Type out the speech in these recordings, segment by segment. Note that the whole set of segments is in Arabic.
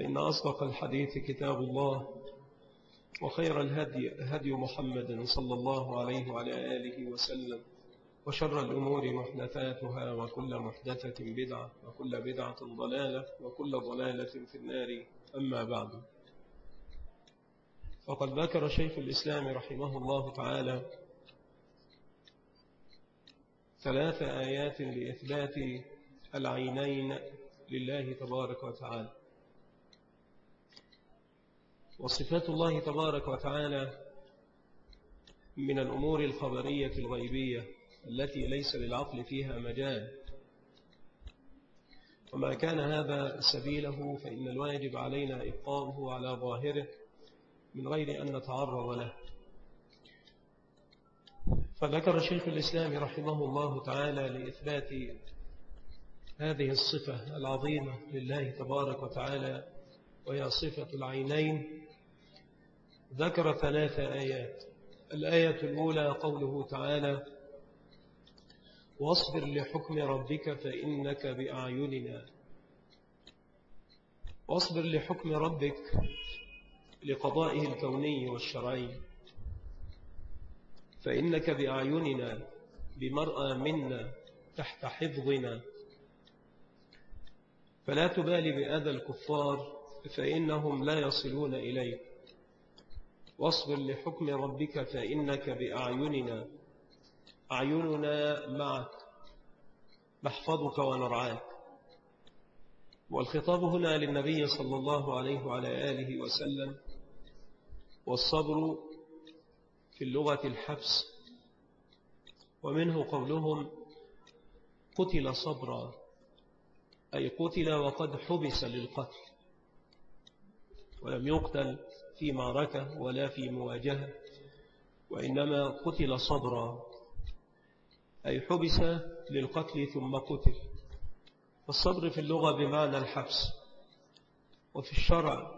فإن أصدق الحديث كتاب الله وخير الهدي هدي محمد صلى الله عليه وعلى آله وسلم وشر الأمور محدثاتها وكل محدثة بدعة وكل بدعة ضلالة وكل ضلالة في النار. أما بعد فقد ذكر شيخ الإسلام رحمه الله تعالى ثلاث آيات لإثبات العينين لله تبارك وتعالى. وصفات الله تبارك وتعالى من الأمور الخبرية الغيبية التي ليس للعقل فيها مجال. وما كان هذا سبيله فإن الواجب علينا إبقاؤه على ظاهره من غير أن نتعرض له. فذكر شيخ الإسلام رحمه الله تعالى لإثبات هذه الصفة العظيمة لله تبارك وتعالى وهي صفة العينين. ذكر ثلاث آيات. الآية الأولى قوله تعالى واصبر لحكم ربك فإنك بأعيننا. واصبر لحكم ربك لقضائه الكوني والشرعي. فإنك بأعيننا بمرأى منا تحت حفظنا. فلا تبالي بأذى الكفار فإنهم لا يصلون إليك. واصبر لحكم ربك فإنك بأعيننا أعيننا معك نحفظك ونرعاك. والخطاب هنا للنبي صلى الله عليه وعلى آله وسلم والصبر في اللغة الحبس ومنه قولهم قتل صبرا أي قتل وقد حبس للقتل ولم يقتل في معركة ولا في مواجهة وإنما قتل صبرا أي حبس للقتل ثم قتل. فالصبر في اللغة بمعنى الحبس وفي الشرع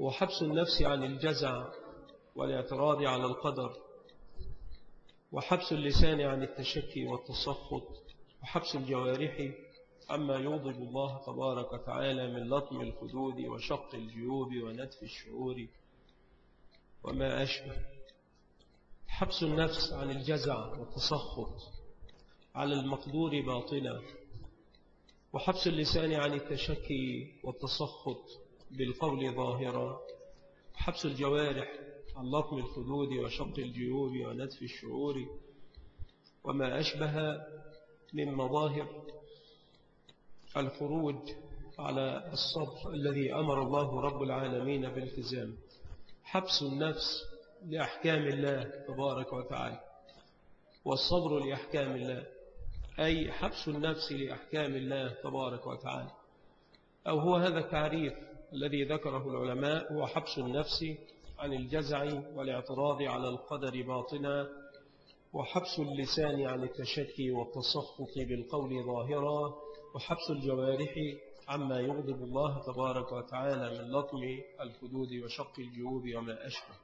هو حبس النفس عن الجزع والإعتراض على القدر وحبس اللسان عن التشكي والتسخط وحبس الجوارح عما يغضب الله تبارك وتعالى من لطم الخدود وشق الجيوب ونتف الشعور وما أشبه. حبس النفس عن الجزع والتسخط على المقدور باطلا وحبس اللسان عن التشكي والتسخط بالقول ظاهرا. وحبس الجوارح عن لطم الخدود وشق الجيوب ونتف الشعور وما أشبه من مظاهر الخروج على الصبر الذي أمر الله رب العالمين بالتزام حبس النفس لأحكام الله تبارك وتعالى والصبر لأحكام الله أي حبس النفس لأحكام الله تبارك وتعالى. أو هو هذا التعريف الذي ذكره العلماء هو حبس النفس عن الجزع والاعتراض على القدر باطنا وحبس اللسان عن التشكي والتسخط بالقول ظاهرا وحبس الجوارح عما يغضب الله تبارك وتعالى من لطم الخدود وشق الجيوب وما أشبه.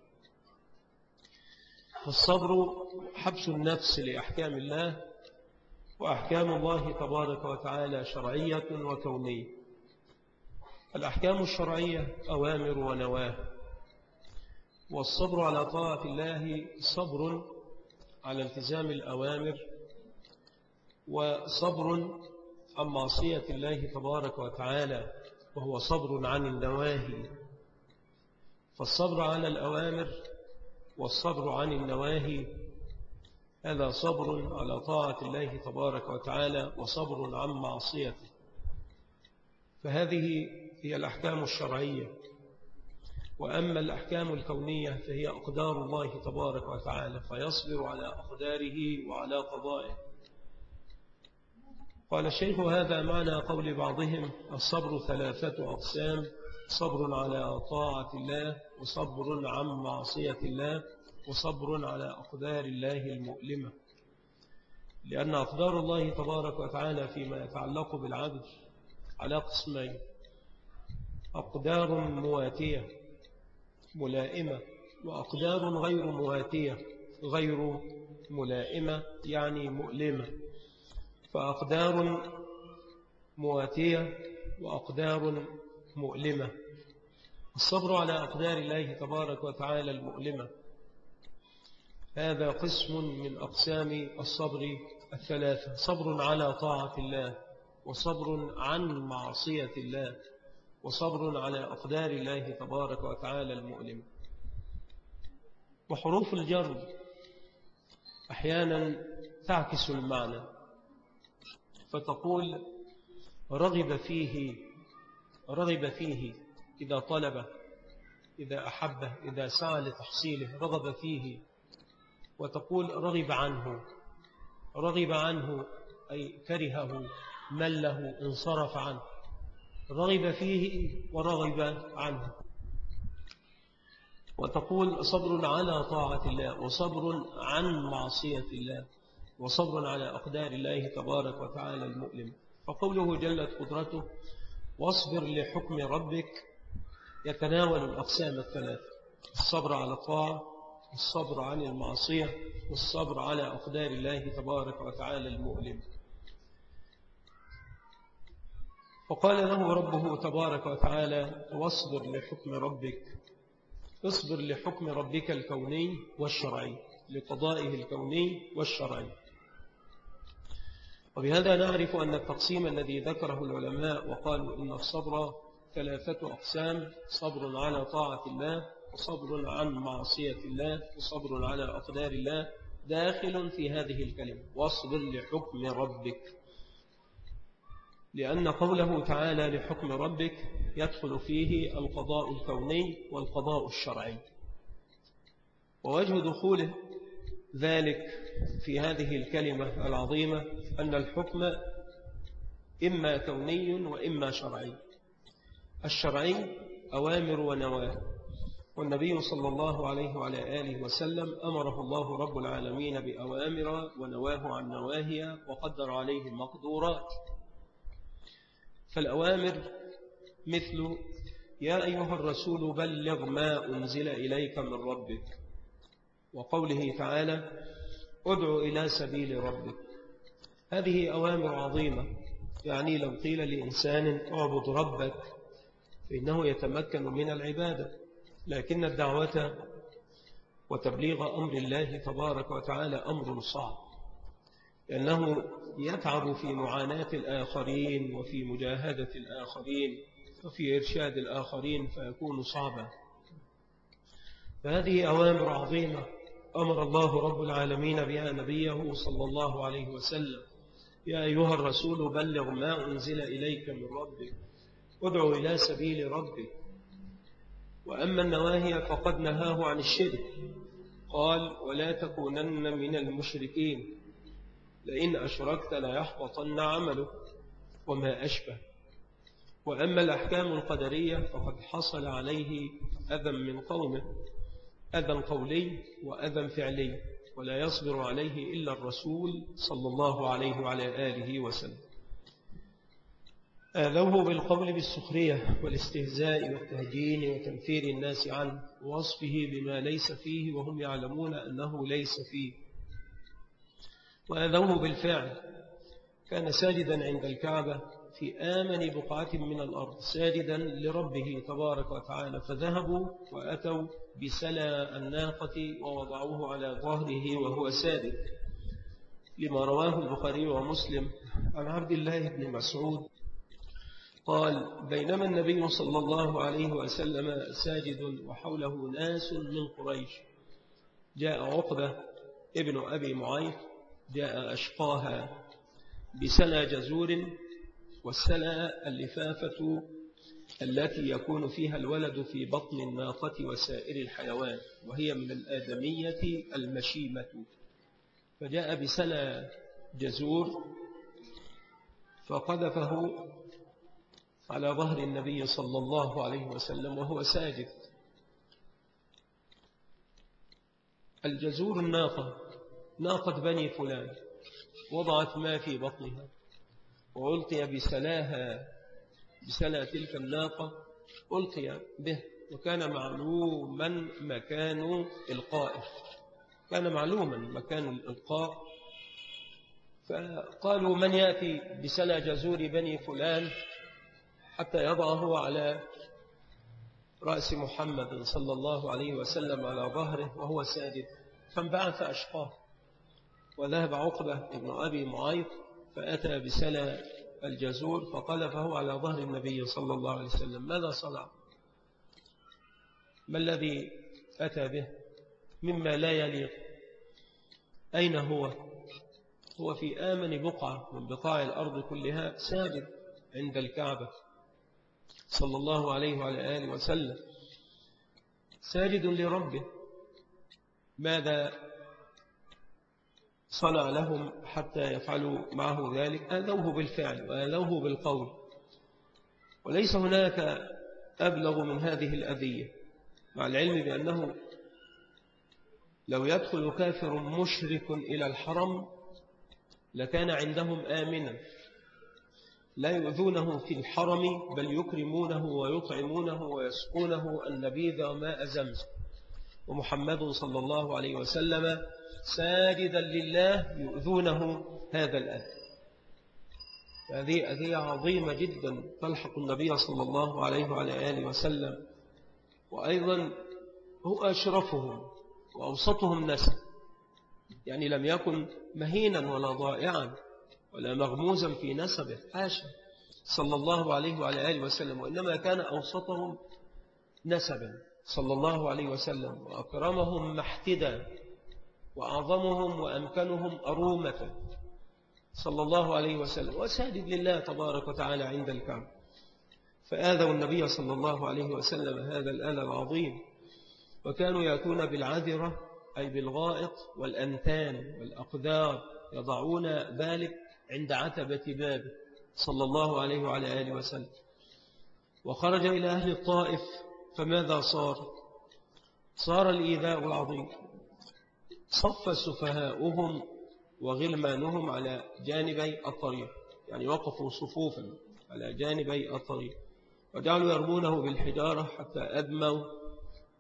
فالصبر حبس النفس لأحكام الله وأحكام الله تبارك وتعالى شرعية وكونية. الأحكام الشرعية أوامر ونواه والصبر على طاعة الله صبر على التزام الأوامر وصبر عن معصية الله تبارك وتعالى وهو صبر عن النواهي. فالصبر على الأوامر والصبر عن النواهي هذا صبر على طاعة الله تبارك وتعالى وصبر عن معصيته. فهذه هي الأحكام الشرعية. وأما الأحكام الكونية فهي أقدار الله تبارك وتعالى فيصبر على أقداره وعلى قضائه. قال الشيخ هذا معنى قول بعضهم الصبر ثلاثة أقسام صبر على طاعة الله وصبر عن معصية الله وصبر على أقدار الله المؤلمة. لأن أقدار الله تبارك وتعالى فيما يتعلق بالعبد على قسمين أقدار مواتية ملائمة وأقدار غير مواتية غير ملائمة يعني مؤلمة. فأقدار مواتية وأقدار مؤلمة. الصبر على أقدار الله تبارك وتعالى المؤلمة. هذا قسم من أقسام الصبر الثلاثة صبر على طاعة الله وصبر عن معصية الله وصبر على أقدار الله تبارك وتعالى المؤلمة. وحروف الجر أحيانا تعكس المعنى. فتقول رغب فيه رغب فيه إذا طلب إذا أحبه إذا سعى لتحصيله رغب فيه. وتقول رغب عنه رغب عنه أي كرهه مله انصرف عنه. رغب فيه ورغب عنه. وتقول صبر على طاعة الله وصبر عن معصية الله. وصبر على أقدار الله تبارك وتعالى المؤلم. فقوله جلت قدرته واصبر لحكم ربك. يتناول الأقسام الثلاثة الصبر على الطاعة الصبر عن المعصية والصبر على أقدار الله تبارك وتعالى المؤلم. فقال له ربه تبارك وتعالى واصبر لحكم ربك. اصبر لحكم ربك الكوني والشرعي لقضائه الكوني والشرعي. وبهذا نعرف أن التقسيم الذي ذكره العلماء وقالوا إن الصبر ثلاثة أقسام صبر على طاعة الله وصبر عن معصية الله وصبر على أقدار الله داخل في هذه الكلمة. واصبر لحكم ربك. لأن قوله تعالى لحكم ربك يدخل فيه القضاء الكوني والقضاء الشرعي. ووجه دخوله ذلك في هذه الكلمة العظيمة أن الحكم إما كوني وإما شرعي. الشرعي أوامر ونواه والنبي صلى الله عليه وعلى آله وسلم أمره الله رب العالمين بأوامر ونواه عن نواهي وقدر عليه المقدورات. فالأوامر مثل يا أيها الرسول بلغ ما أنزل إليك من ربك. وقوله تعالى ادعو إلى سبيل ربك. هذه أوامر عظيمة. يعني لو قيل لإنسان اعبد ربك فإنه يتمكن من العبادة. لكن الدعوة وتبليغ أمر الله تبارك وتعالى أمر صعب. لأنه يتعب في معاناة الآخرين وفي مجاهدة الآخرين وفي إرشاد الآخرين فيكون صعبا. فهذه أوامر عظيمة. أمر الله رب العالمين بها نبيه صلى الله عليه وسلم. يا أيها الرسول بلغ ما أنزل إليك من ربك ادعو إلى سبيل ربك. وأما النواهي فقد نهاه عن الشرك. قال ولا تكونن من المشركين. لئن أشركت لا يحبطن عمله وما أشبه. وأما الأحكام القدرية فقد حصل عليه أذى من قومه. أذى قولي وأذى فعلي ولا يصبر عليه إلا الرسول صلى الله عليه وعلى آله وسلم. آذوه بالقول بالسخرية والاستهزاء والتهجين وتنفير الناس عنه ووصفه بما ليس فيه وهم يعلمون أنه ليس فيه. وأذوه بالفعل. كان ساجدا عند الكعبة في آمن بقعة من الأرض ساجدا لربه تبارك وتعالى فذهبوا وأتوا بسلى الناقة ووضعوه على ظهره وهو ساجد. لما رواه البخاري ومسلم عن عبد الله بن مسعود قال بينما النبي صلى الله عليه وسلم ساجد وحوله ناس من قريش جاء عقبة ابن أبي معيط جاء أشقاها بسلا جزور والسلا اللفافة التي يكون فيها الولد في بطن الناقة وسائر الحيوان وهي من الآدمية المشيمة. فجاء بسلا جزور فقذفه على ظهر النبي صلى الله عليه وسلم وهو ساجد. الجزور الناقة ناقة بني فلان وضعت ما في بطنها. وألقي بسلاها بسلا تلك الناقة ألقي به وكان معلوما مكان القائف كان معلوما مكان الإلقاء فقالوا من يأتي بسلا جزور بني فلان؟ حتى يضعه على رأس محمد صلى الله عليه وسلم على ظهره وهو ساجد. فانبعث أشقاه وذهب عقبة ابن أبي معيط فأتى بسلا الجزور فقذفه على ظهر النبي صلى الله عليه وسلم. ماذا صنع؟ ما الذي أتى به؟ مما لا يليق. أين هو؟ هو في آمن بقعة من بقاع الأرض كلها ساجد عند الكعبة. صلى الله عليه وعلى آله وسلم. ساجد لربه. ماذا صنع لهم حتى يفعلوا معه ذلك. آذوه بالفعل وآذوه بالقول. وليس هناك أبلغ من هذه الأذية مع العلم بأنه لو يدخل كافر مشرك إلى الحرم لكان عندهم آمنا. لا يؤذونه في الحرم بل يكرمونه ويطعمونه ويسقونه النبيذ وماء زمزم ومحمد صلى الله عليه وسلم ساجدا لله يؤذونه هذا الأذى. هذه أذية عظيمة جدا تلحق النبي صلى الله عليه وعلى آله وسلم وأيضا هو أشرفهم وأوسطهم نسب يعني لم يكن مهينا ولا ضائعا ولا مغموزا في نسبه حاشا صلى الله عليه وعلى آله وسلم وإنما كان أوسطهم نسبا. صلى الله عليه وسلم وأكرمهم محتدا وأعظمهم وأمكنهم أرومة. صلى الله عليه وسلم. وساجد لله تبارك وتعالى عند الكعب. فآذوا النبي صلى الله عليه وسلم هذا الآل العظيم. وكانوا يأتون بالعذرة أي بالغائط والأنتان والأقدار يضعون ذلك عند عتبة بابه. صلى الله عليه وعلى آله وسلم. وخرج إلى أهل الطائف فماذا صار؟ صار الإيذاء العظيم. صف سفهاؤهم وغلمانهم على جانبي الطريق يعني وقفوا صفوفا على جانبي الطريق وجعلوا يرمونه بالحجارة حتى أدموا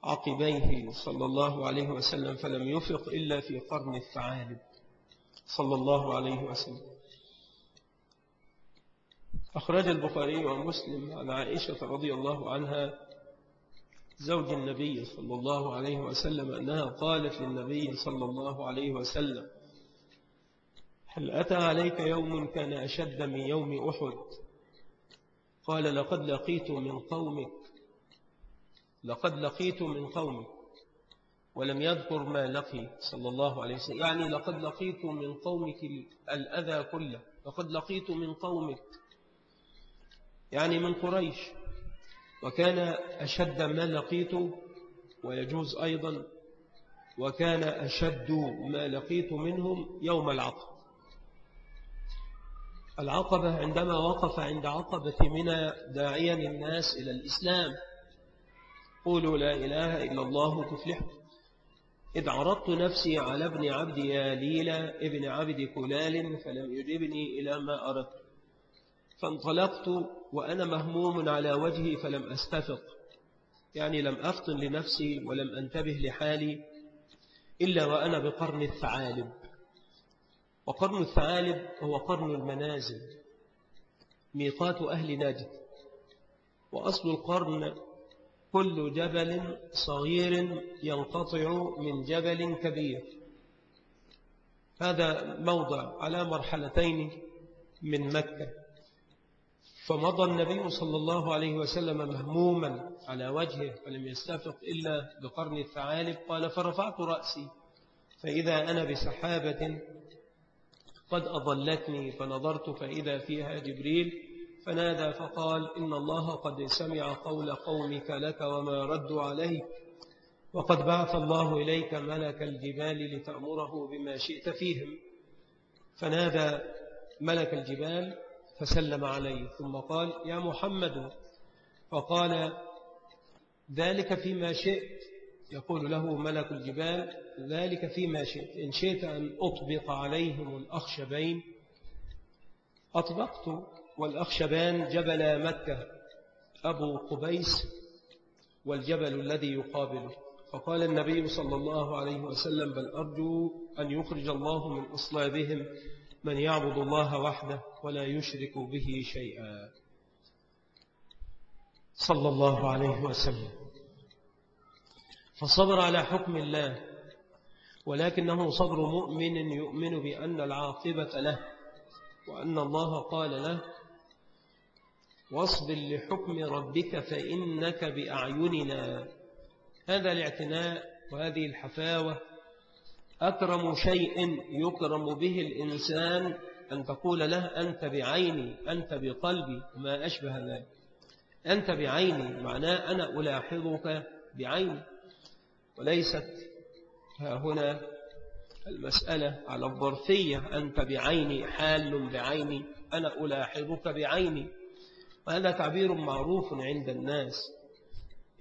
عقبيه صلى الله عليه وسلم فلم يفق إلا في قرن الثعالب صلى الله عليه وسلم. أخرج البخاري ومسلم عن عائشة رضي الله عنها زوج النبي صلى الله عليه وسلم أنها قالت للنبي صلى الله عليه وسلم هل أتى عليك يوم كان أشد من يوم أحد؟ قال لقد لقيت من قومك لقد لقيت من قومك ولم يذكر ما لقي. صلى الله عليه وسلم يعني لقد لقيت من قومك الأذى كله لقد لقيت من قومك يعني من قريش. وكان أشد ما لقيت ويجوز أيضا وكان أشد ما لقيت منهم يوم العقبة. العقبة عندما وقف عند عقبة منى داعيا الناس إلى الإسلام قولوا لا إله إلا الله تفلحوا. إذ عرضت نفسي على ابن عبد ياليل ابن عبد كلال فلم يجبني إلى ما أردت. فانطلقت وأنا مهموم على وجهي فلم أستفق. يعني لم أفطن لنفسي ولم أنتبه لحالي إلا وأنا بقرن الثعالب. وقرن الثعالب هو قرن المنازل ميقات أهل نجد. وأصل القرن كل جبل صغير ينقطع من جبل كبير. هذا موضع على مرحلتين من مكة. فمضى النبي صلى الله عليه وسلم مهموما على وجهه فلم يستفق إلا بقرن الثعالب. قال فرفعت رأسي فإذا أنا بسحابة قد أضلتني فنظرت فإذا فيها جبريل فنادى فقال إن الله قد سمع قول قومك لك وما ردوا عليه وقد بعث الله إليك ملك الجبال لتأمره بما شئت فيهم فنادى ملك الجبال فسلم عليه ثم قال يا محمد. فقال ذلك فيما شئت. يقول له ملك الجبال ذلك فيما شئت. إن شئت أن أطبق عليهم الأخشبين. أطبقت والأخشبان جبل مكة أبو قبيس والجبل الذي يقابله. فقال النبي صلى الله عليه وسلم بل أرجو أن يخرج الله من أصلابهم من يعبد الله وحده ولا يشرك به شيئا. صلى الله عليه وسلم. فصبر على حكم الله ولكنه صبر مؤمن يؤمن بأن العاقبة له وأن الله قال له واصبر لحكم ربك فإنك بأعيننا. هذا الاعتناء وهذه الحفاوة أكرم شيء يكرم به الإنسان أن تقول له أنت بعيني أنت بقلبي وما أشبه ذلك. أنت بعيني معناه أنا ألاحظك بعيني. وليست ها هنا المسألة على الظرفية أنت بعيني حال بعيني أنا ألاحظك بعيني. وهذا تعبير معروف عند الناس.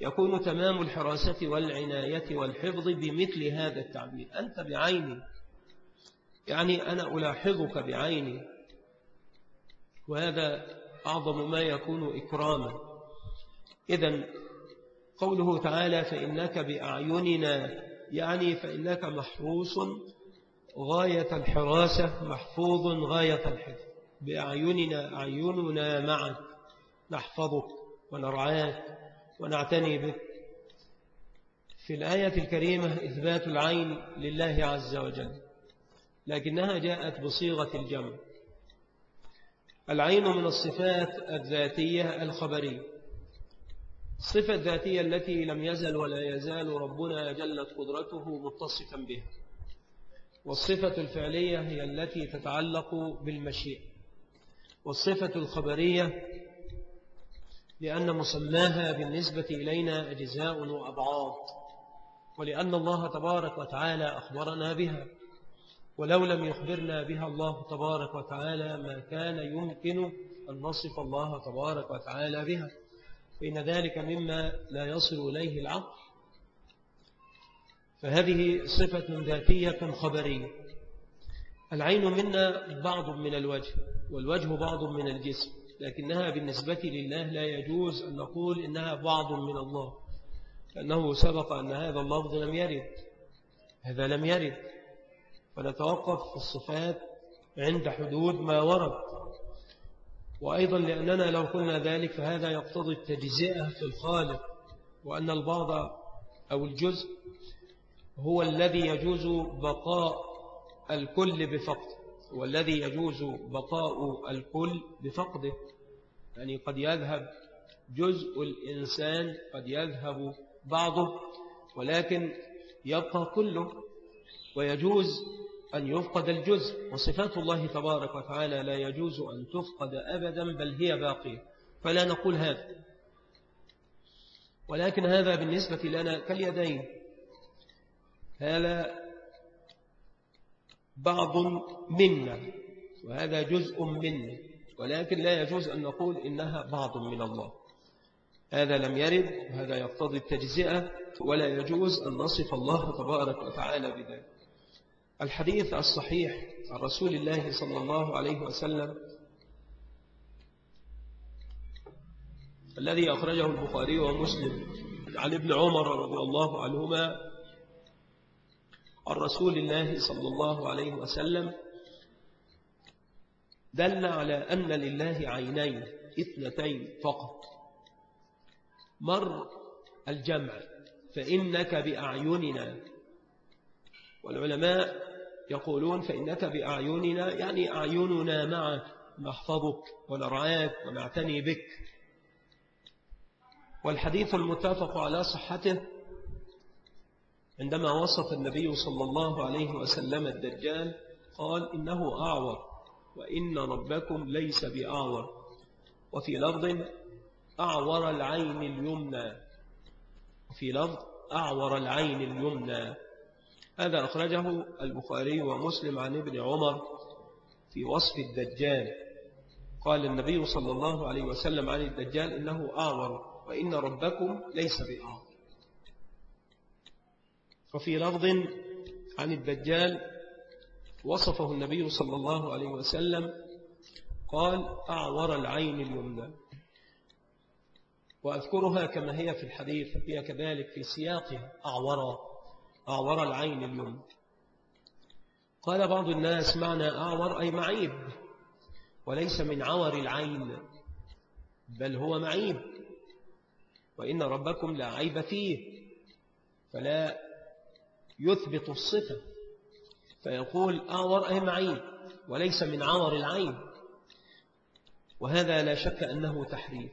يكون تمام الحراسة والعناية والحفظ بمثل هذا التعبير. أنت بعيني. يعني أنا ألاحظك بعيني. وهذا أعظم ما يكون إكراما. إذا قوله تعالى فإنك بأعيننا يعني فإنك محروس غاية الحراسة محفوظ غاية الحفظ. بأعيننا أعيننا معك نحفظك ونرعاك. ونعتني به. في الآية الكريمة إثبات العين لله عز وجل لكنها جاءت بصيغة الجمع. العين من الصفات الذاتية الخبرية. الصفة الذاتية التي لم يزل ولا يزال ربنا جلت قدرته متصفا بها. والصفة الفعلية هي التي تتعلق بالمشيئة. والصفة الخبرية لأن مسماها بالنسبة إلينا أجزاء وأبعاد ولأن الله تبارك وتعالى أخبرنا بها ولو لم يخبرنا بها الله تبارك وتعالى ما كان يمكن أن نصف الله تبارك وتعالى بها. فإن ذلك مما لا يصل إليه العقل. فهذه صفة ذاتية خبرية. العين منا بعض من الوجه والوجه بعض من الجسم. لكنها بالنسبة لله لا يجوز أن نقول إنها بعض من الله لأنه سبق أن هذا اللفظ لم يرد. هذا لم يرد. فنتوقف في الصفات عند حدود ما ورد. وأيضا لأننا لو قلنا ذلك فهذا يقتضي التجزئة في الخالق وأن البعض أو الجزء هو الذي يجوز بقاء الكل بفقد. والذي يجوز بقاء الكل بفقده. يعني قد يذهب جزء الإنسان قد يذهب بعضه ولكن يبقى كله ويجوز أن يفقد الجزء. وصفات الله تبارك وتعالى لا يجوز أن تفقد أبدا بل هي باقية. فلا نقول هذا. ولكن هذا بالنسبة لنا كاليدين. هذا بعض منا وهذا جزء منا ولكن لا يجوز أن نقول إنها بعض من الله. هذا لم يرد وهذا يقتضي التجزئة ولا يجوز أن نصف الله تبارك وتعالى بذلك. الحديث الصحيح عن رسول الله صلى الله عليه وسلم الذي أخرجه البخاري ومسلم عن ابن عمر رضي الله عنهما عن رسول الله صلى الله عليه وسلم دل على أن لله عينين اثنتين فقط. مر الجمع فإنك بأعيننا. والعلماء يقولون فإنك بأعيننا يعني أعيننا معك نحفظك ونرعاك ونعتني بك. والحديث المتفق على صحته عندما وصف النبي صلى الله عليه وسلم الدجال قال إنه أعور وإن ربكم ليس بأعور. وفي لفظ أعور العين اليمنى. وفي لفظ أعور العين اليمنى. هذا أخرجه البخاري ومسلم عن ابن عمر في وصف الدجال. قال النبي صلى الله عليه وسلم عن الدجال إنه أعور وإن ربكم ليس بأعور. وفي لفظ عن الدجال وصفه النبي صلى الله عليه وسلم قال أعور العين اليمنى. وأذكرها كما هي في الحديث هي كذلك في سياقها أعور أعور العين اليمنى. قال بعض الناس معنى أعور أي معيب وليس من عور العين بل هو معيب وإن ربكم لا عيب فيه فلا يثبت الصفة. فيقول أعور أي معيب وليس من عور العين. وهذا لا شك أنه تحريف.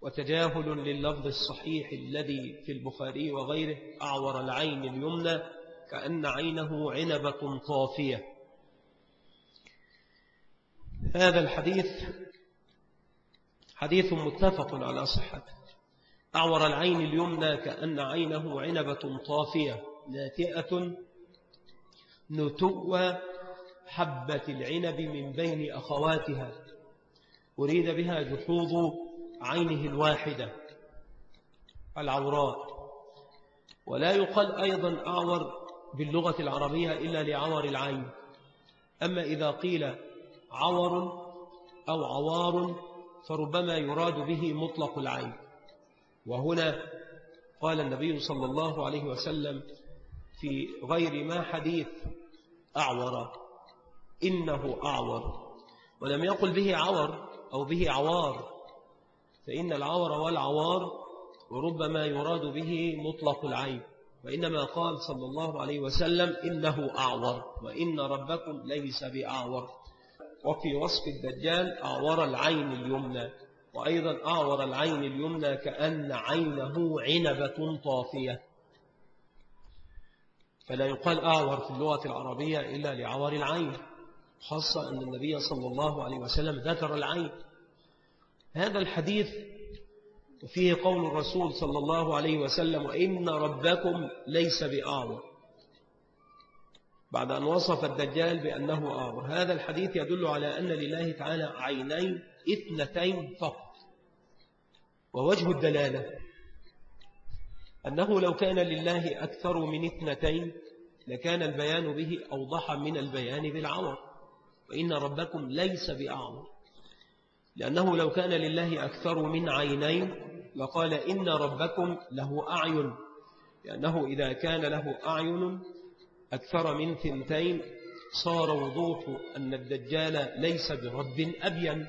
وتجاهل لللفظ الصحيح الذي في البخاري وغيره أعور العين اليمنى كأن عينه عنبة طافية. هذا الحديث حديث متفق على صحته. أعور العين اليمنى كأن عينه عنبة طافية. ناتئة نتوى حبة العنب من بين أخواتها. أريد بها جحوظ عينه الواحدة العوراء. ولا يقال أيضا أعور باللغة العربية إلا لعور العين. أما إذا قيل عور أو عوار فربما يراد به مطلق العين. وهنا قال النبي صلى الله عليه وسلم في غير ما حديث أعور. إنه أعور. ولم يقل به عور أو به عوار. فإن العور والعوار وربما يراد به مطلق العين. وإنما قال صلى الله عليه وسلم إنه أعور. وإن ربكم ليس بأعور. وفي وصف الدجال أعور العين اليمنى. وأيضا أعور العين اليمنى كأن عينه عنبة طافية. فلا يقال أعور في اللغة العربية إلا لعور العين خاصة أن النبي صلى الله عليه وسلم ذكر العين. هذا الحديث فيه قول الرسول صلى الله عليه وسلم وإن ربكم ليس بأعور بعد أن وصف الدجال بأنه أعور هذا الحديث يدل على أن لله تعالى عينين اثنتين فقط ووجه الدلالة. أنه لو كان لله أكثر من اثنتين لكان البيان به أوضح من البيان بالعور وإن ربكم ليس بأعور لأنه لو كان لله أكثر من عينين لقال إن ربكم له أعين لأنه إذا كان له أعين أكثر من ثنتين صار وضوح أن الدجال ليس برب أبين.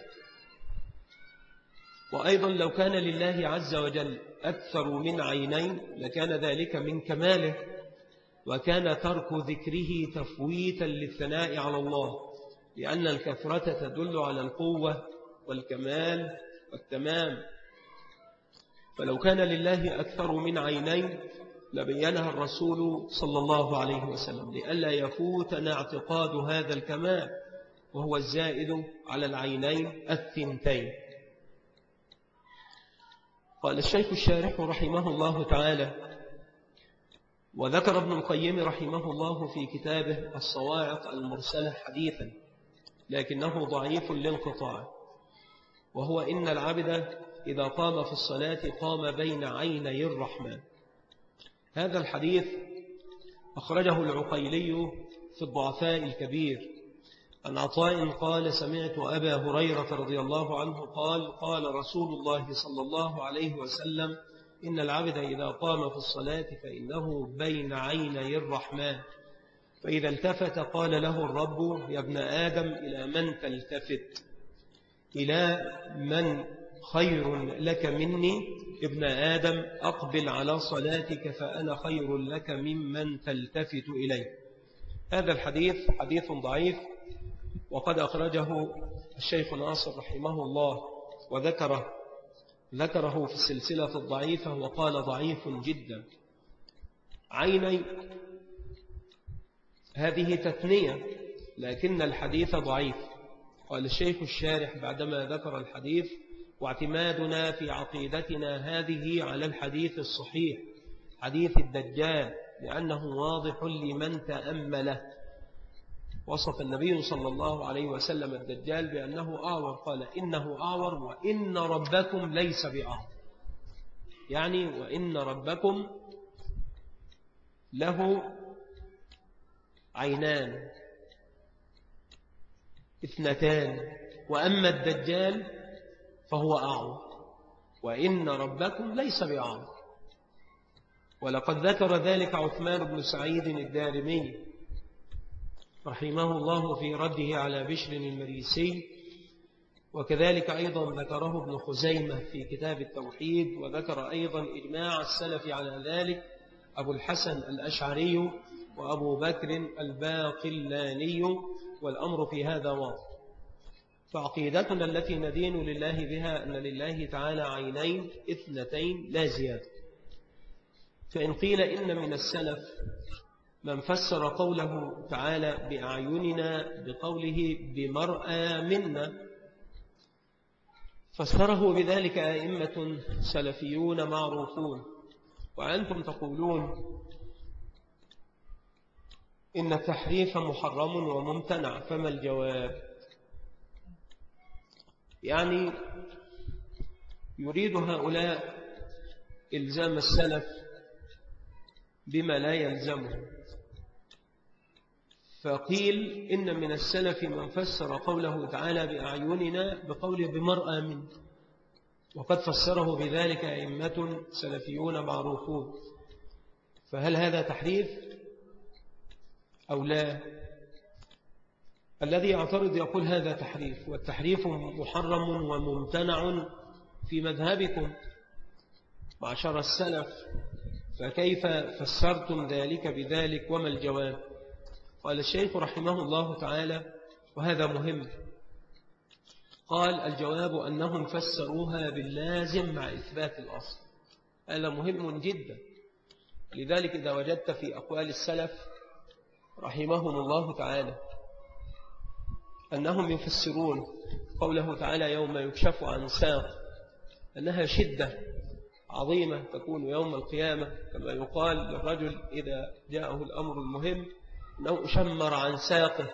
وأيضا لو كان لله عز وجل أكثر من عينين لكان ذلك من كماله وكان ترك ذكره تفويتا للثناء على الله لأن الكثرة تدل على القوة والكمال والتمام. فلو كان لله أكثر من عينين لبينها الرسول صلى الله عليه وسلم لئلا يفوتنا اعتقاد هذا الكمال وهو الزائد على العينين الثنتين. قال الشيخ الشارح رحمه الله تعالى وذكر ابن القيم رحمه الله في كتابه الصواعق المرسلة حديثا لكنه ضعيف للقطاع وهو إن العبد إذا قام في الصلاة قام بين عيني الرحمن. هذا الحديث أخرجه العقيلي في الضعفاء الكبير. عن عطاء قال سمعت أبا هريرة رضي الله عنه قال قال رسول الله صلى الله عليه وسلم إن العبد إذا قام في الصلاة فإنه بين عيني الرحمن. فإذا التفت قال له الرب يا ابن آدم إلى من تلتفت؟ إلى من خير لك مني؟ ابن آدم أقبل على صلاتك فأنا خير لك ممن تلتفت إليه هذا الحديث حديث ضعيف وقد أخرجه الشيخ ناصر رحمه الله وذكره ذكره في السلسلة الضعيفة وقال ضعيف جدا. عيني هذه تثنية لكن الحديث ضعيف. قال الشيخ الشارح بعدما ذكر الحديث واعتمادنا في عقيدتنا هذه على الحديث الصحيح حديث الدجال لأنه واضح لمن تأمله. وصف النبي صلى الله عليه وسلم الدجال بأنه أعور قال إنه أعور وإن ربكم ليس بأعور يعني وإن ربكم له عينان اثنتان وأما الدجال فهو أعور وإن ربكم ليس بأعور ولقد ذكر ذلك عثمان بن سعيد الدارمي رحمه الله في رده على بشر المريسي وكذلك أيضا ذكره ابن خزيمة في كتاب التوحيد وذكر أيضا إجماع السلف على ذلك أبو الحسن الأشعري وأبو بكر الباقلاني والأمر في هذا واضح. فعقيدتنا التي ندين لله بها أن لله تعالى عينين اثنتين لا زيادة. فإن قيل إن من السلف من فسر قوله تعالى بأعيننا بقوله بمرأى منا فسره بذلك أئمة سلفيون معروفون. وأنتم تقولون إن التحريف محرم وممتنع فما الجواب؟ يعني يريد هؤلاء إلزام السلف بما لا يلزمه. فقيل إن من السلف من فسر قوله تعالى بأعيننا بقوله بمرأة من وقد فسره بذلك أئمة سلفيون معروفون. فهل هذا تحريف أو لا؟ الذي يعترض يقول هذا تحريف والتحريف محرم وممتنع في مذهبكم. معشر السلف فكيف فسرتم ذلك بذلك؟ وما الجواب؟ قال الشيخ رحمه الله تعالى وهذا مهم. قال الجواب أنهم فسروها باللازم مع إثبات الأصل. هذا مهم جدا. لذلك إذا وجدت في أقوال السلف رحمهم الله تعالى أنهم يفسرون قوله تعالى يوم يكشف عن ساق أنها شدة عظيمة تكون يوم القيامة كما يقال للرجل إذا جاءه الأمر المهم أنه أشمر عن ساقه.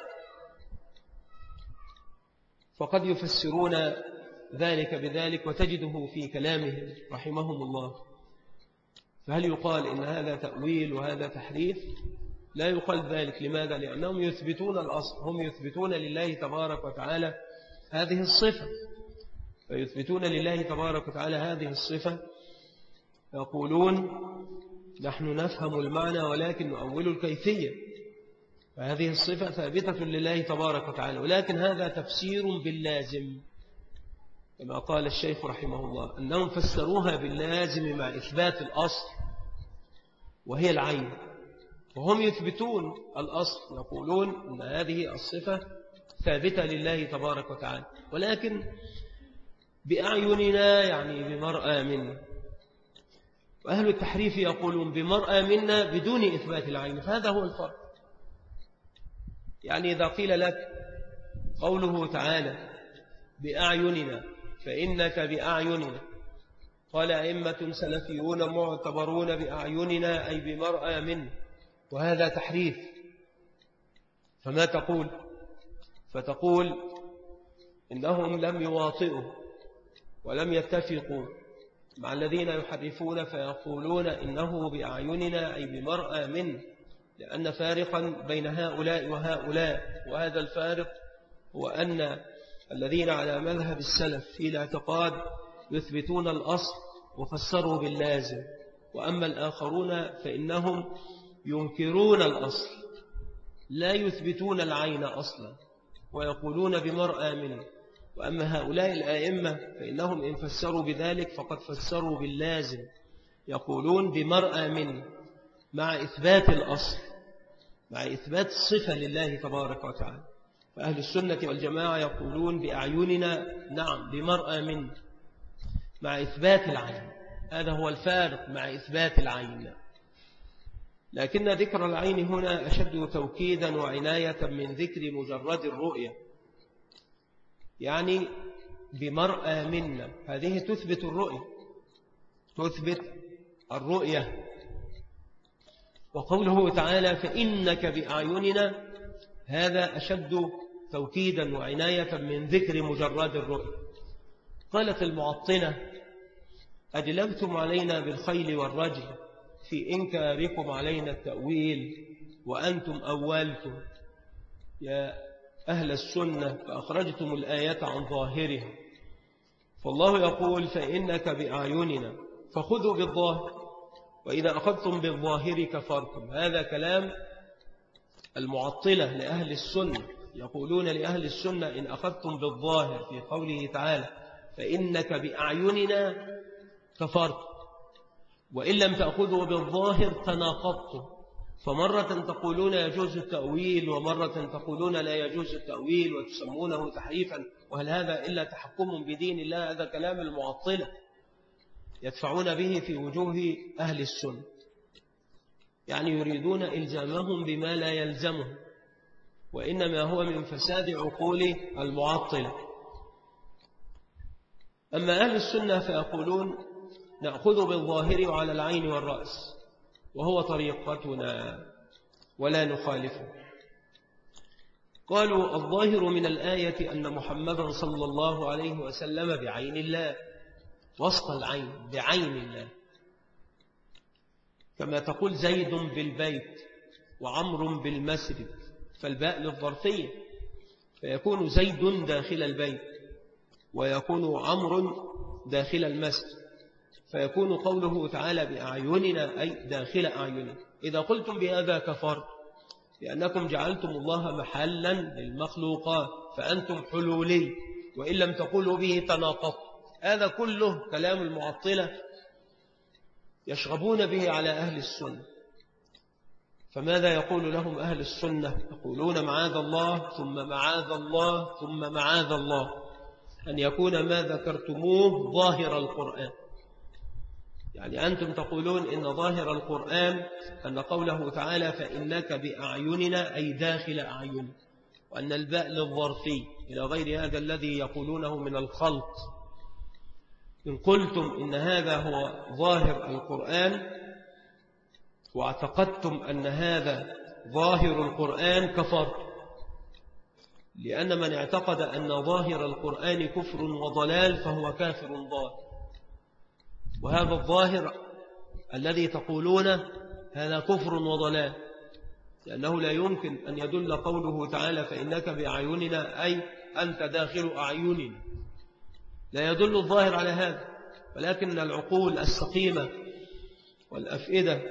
فقد يفسرون ذلك بذلك وتجده في كلامهم رحمهم الله. فهل يقال إن هذا تأويل وهذا تحريف؟ لا يقال ذلك. لماذا؟ لأنهم يثبتون الأصل هم يثبتون لله تبارك وتعالى هذه الصفة. فيثبتون لله تبارك وتعالى هذه الصفة. يقولون نحن نفهم المعنى ولكن نؤول الكيفية. فهذه الصفة ثابتة لله تبارك وتعالى ولكن هذا تفسير باللازم كما قال الشيخ رحمه الله أنهم فسروها باللازم مع إثبات الأصل وهي العين. وهم يثبتون الأصل يقولون أن هذه الصفة ثابتة لله تبارك وتعالى ولكن بأعيننا يعني بمرأى منا وأهل التحريف يقولون بمرأى منا بدون إثبات العين فهذا هو الفرق. يعني إذا قيل لك قوله تعالى بأعيننا فإنك بأعيننا قال أئمة سلفيون معتبرون بأعيننا أي بمرأى منا وهذا تحريف فما تقول؟ فتقول إنهم لم يواطئوا ولم يتفقوا مع الذين يحرفون فيقولون إنه بأعيننا أي بمرأى منه لأن فارقا بين هؤلاء وهؤلاء وهذا الفارق هو أن الذين على مذهب السلف في الاعتقاد يثبتون الأصل وفسروا باللازم وأما الآخرون فإنهم ينكرون الأصل لا يثبتون العين أصلا ويقولون بمرأة منه. وأما هؤلاء الآئمة فإنهم إن فسروا بذلك فقد فسروا باللازم يقولون بمرأة منه. مع إثبات الأصل مع إثبات الصفة لله تبارك وتعالى. فأهل السنة والجماعة يقولون بأعيننا نعم بمرأة منه مع إثبات العين. هذا هو الفارق مع إثبات العين. لكن ذكر العين هنا أشد توكيدا وعناية من ذكر مجرد الرؤية. يعني بمرأى منا هذه تثبت الرؤية تثبت الرؤية. وقوله تعالى فإنك بأعيننا هذا أشد توكيدا وعناية من ذكر مجرد الرؤية قالت المعطلة أجلبتم علينا بالخيل والرجل في إنكاركم علينا التأويل وأنتم أولتم يا أهل السنة فأخرجتم الآية عن ظاهرها. فالله يقول فإنك بأعيننا فخذوا بالظاهر. وإذا أخذتم بالظاهر كفرتم. هذا كلام المعطلة لأهل السنة. يقولون لأهل السنة إن أخذتم بالظاهر في قوله تعالى فإنك بأعيننا كفرت. وإن لم تأخذوا بالظاهر تناقضتم. فمرة تقولون يجوز التأويل ومرة تقولون لا يجوز التأويل وتسمونه تحريفا. وهل هذا إلا تحكم بدين الله؟ هذا كلام المعطلة. يدفعون به في وجوه أهل السنة. يعني يريدون إلزامهم بما لا يلزمهم وإنما هو من فساد عقول المعطلة أما أهل السنة فيقولون نأخذ بالظاهر على العين والرأس وهو طريقتنا ولا نخالفه. قالوا الظاهر من الآية أن محمدا صلى الله عليه وسلم بعين الله. وسط العين بعين الله. كما تقول زيد بالبيت وعمر بالمسجد فالباء للظرفية. فيكون زيد داخل البيت ويكون عمر داخل المسجد. فيكون قوله تعالى بأعيننا أي داخل أعيننا. إذا قلتم بهذا كفر لأنكم جعلتم الله محلا للمخلوقات فأنتم حلولي. وإن لم تقولوا به تناقض هذا كله كلام المعطلة يشغبون به على أهل السنة. فماذا يقول لهم أهل السنة؟ يقولون معاذ الله ثم معاذ الله ثم معاذ الله. أن يكون ما ذكرتموه ظاهر القرآن. يعني أنتم تقولون إن ظاهر القرآن أن قوله تعالى فإنك بأعيننا أي داخل أعين. وأن الباء للظرفي إلى غير هذا الذي يقولونه من الخلط. إن قلتم إن هذا هو ظاهر القرآن واعتقدتم أن هذا ظاهر القرآن كفر. لأن من اعتقد أن ظاهر القرآن كفر وضلال فهو كافر ضال. وهذا الظاهر الذي تقولونه هذا كفر وضلال. لأنه لا يمكن أن يدل قوله تعالى فإنك بأعيننا أي أنت داخل أعيننا. لا يدل الظاهر على هذا ولكن العقول السقيمة والأفئدة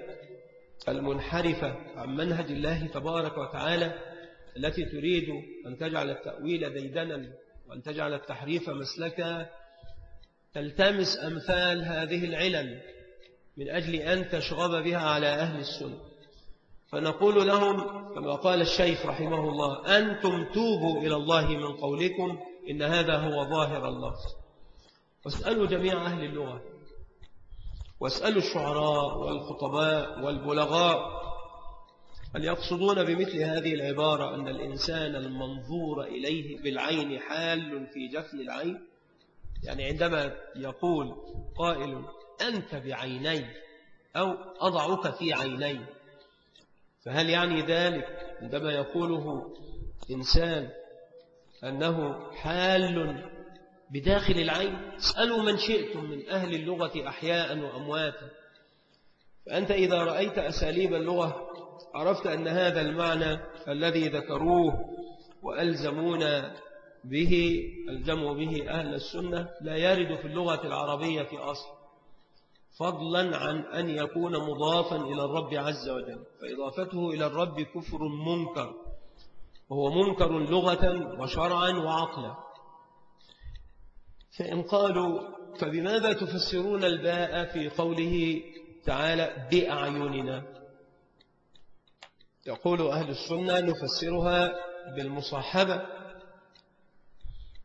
المنحرفة عن منهج الله تبارك وتعالى التي تريد أن تجعل التأويل ديدنا وأن تجعل التحريف مسلكا تلتمس أمثال هذه العلل من أجل أن تشغب بها على أهل السنة. فنقول لهم كما قال الشيخ رحمه الله أنتم توبوا إلى الله من قولكم إن هذا هو ظاهر الله. واسألوا جميع أهل اللغة. واسألوا الشعراء والخطباء والبلغاء. هل يقصدون بمثل هذه العبارة أن الإنسان المنظور إليه بالعين حال في جفن العين؟ يعني عندما يقول قائل أنت بعيني أو أضعك في عيني فهل يعني ذلك؟ عندما يقوله إنسان أنه حال بداخل العين اسألوا من شئتم من أهل اللغة أحياء وأمواتا فأنت إذا رأيت أساليب اللغة عرفت أن هذا المعنى الذي ذكروه وألزمونا به الجمع به أهل السنة لا يرد في اللغة العربية في أصل. فضلا عن أن يكون مضافا إلى الرب عز وجل. فإضافته إلى الرب كفر منكر. وهو منكر لغة وشرعا وعقلا. فإن قالوا فبماذا تفسرون الباء في قوله تعالى بأعيننا؟ يقول أهل السنة نفسرها بالمصاحبة.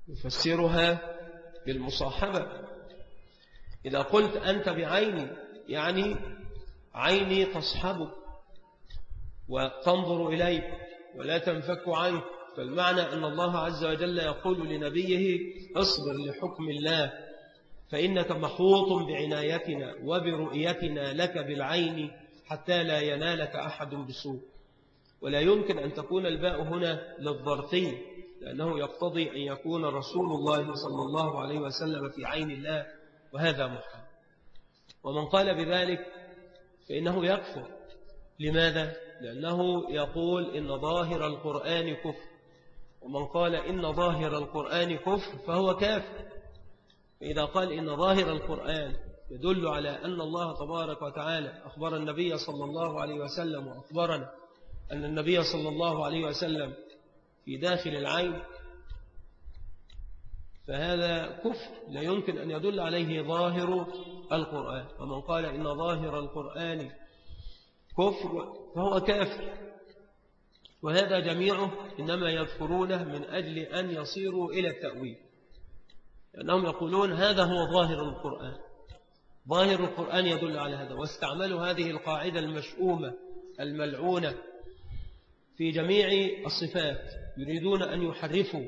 يفسرها بالمصاحبة. إذا قلت أنت بعيني يعني عيني تصحبك وتنظر إليك ولا تنفك عنك. فالمعنى أن الله عز وجل يقول لنبيه اصبر لحكم الله فإنك محوط بعنايتنا وبرؤيتنا لك بالعين حتى لا ينالك أحد بسوء. ولا يمكن أن تكون الباء هنا للظرفي لأنه يقتضي أن يكون رسول الله صلى الله عليه وسلم في عين الله وهذا محال ومن قال بذلك فإنه يكفر. لماذا؟ لأنه يقول إن ظاهر القرآن كفر. ومن قال إن ظاهر القرآن كفر فهو كافر. فإذا قال إن ظاهر القرآن يدل على أن الله تبارك وتعالى أخبر النبي صلى الله عليه وسلم وأخبرنا أن النبي صلى الله عليه وسلم في داخل العين فهذا كفر لا يمكن أن يدل عليه ظاهر القرآن. ومن قال إن ظاهر القرآن كفر فهو كافر. وهذا جميعه إنما يذكرونه من أجل أن يصيروا إلى التأويل. لأنهم يقولون هذا هو ظاهر القرآن. ظاهر القرآن يدل على هذا. واستعملوا هذه القاعدة المشؤومة الملعونة في جميع الصفات يريدون أن يحرفوا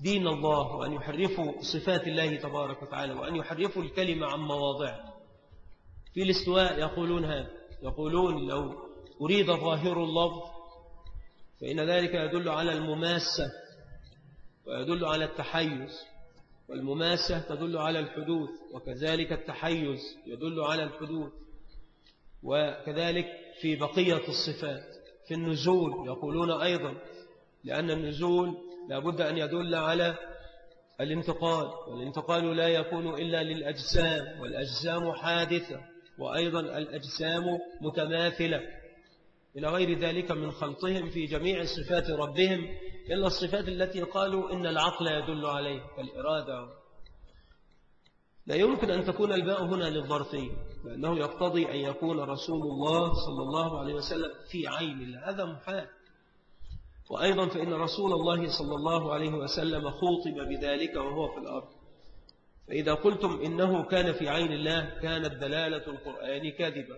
دين الله وأن يحرفوا صفات الله تبارك وتعالى وأن يحرفوا الكلمة عن مواضعه في الاستواء يقولون هذا. يقولون لو أريد ظاهر اللفظ فإن ذلك يدل على المماسة ويدل على التحيز والمماسة تدل على الحدوث وكذلك التحيز يدل على الحدوث وكذلك في بقية الصفات في النزول يقولون أيضا لأن النزول لابد أن يدل على الانتقال والانتقال لا يكون إلا للأجسام والأجسام حادثة وأيضا الأجسام متماثلة. إلى غير ذلك من خلطهم في جميع صفات ربهم إلا الصفات التي قالوا إن العقل يدل عليه كالإرادة لا يمكن أن تكون الباء هنا للظرفين لأنه يقتضي أن يكون رسول الله صلى الله عليه وسلم في عين هذا محال. وأيضا فإن رسول الله صلى الله عليه وسلم خوطب بذلك وهو في الأرض. فإذا قلتم إنه كان في عين الله كانت دلالة القرآن كاذبة.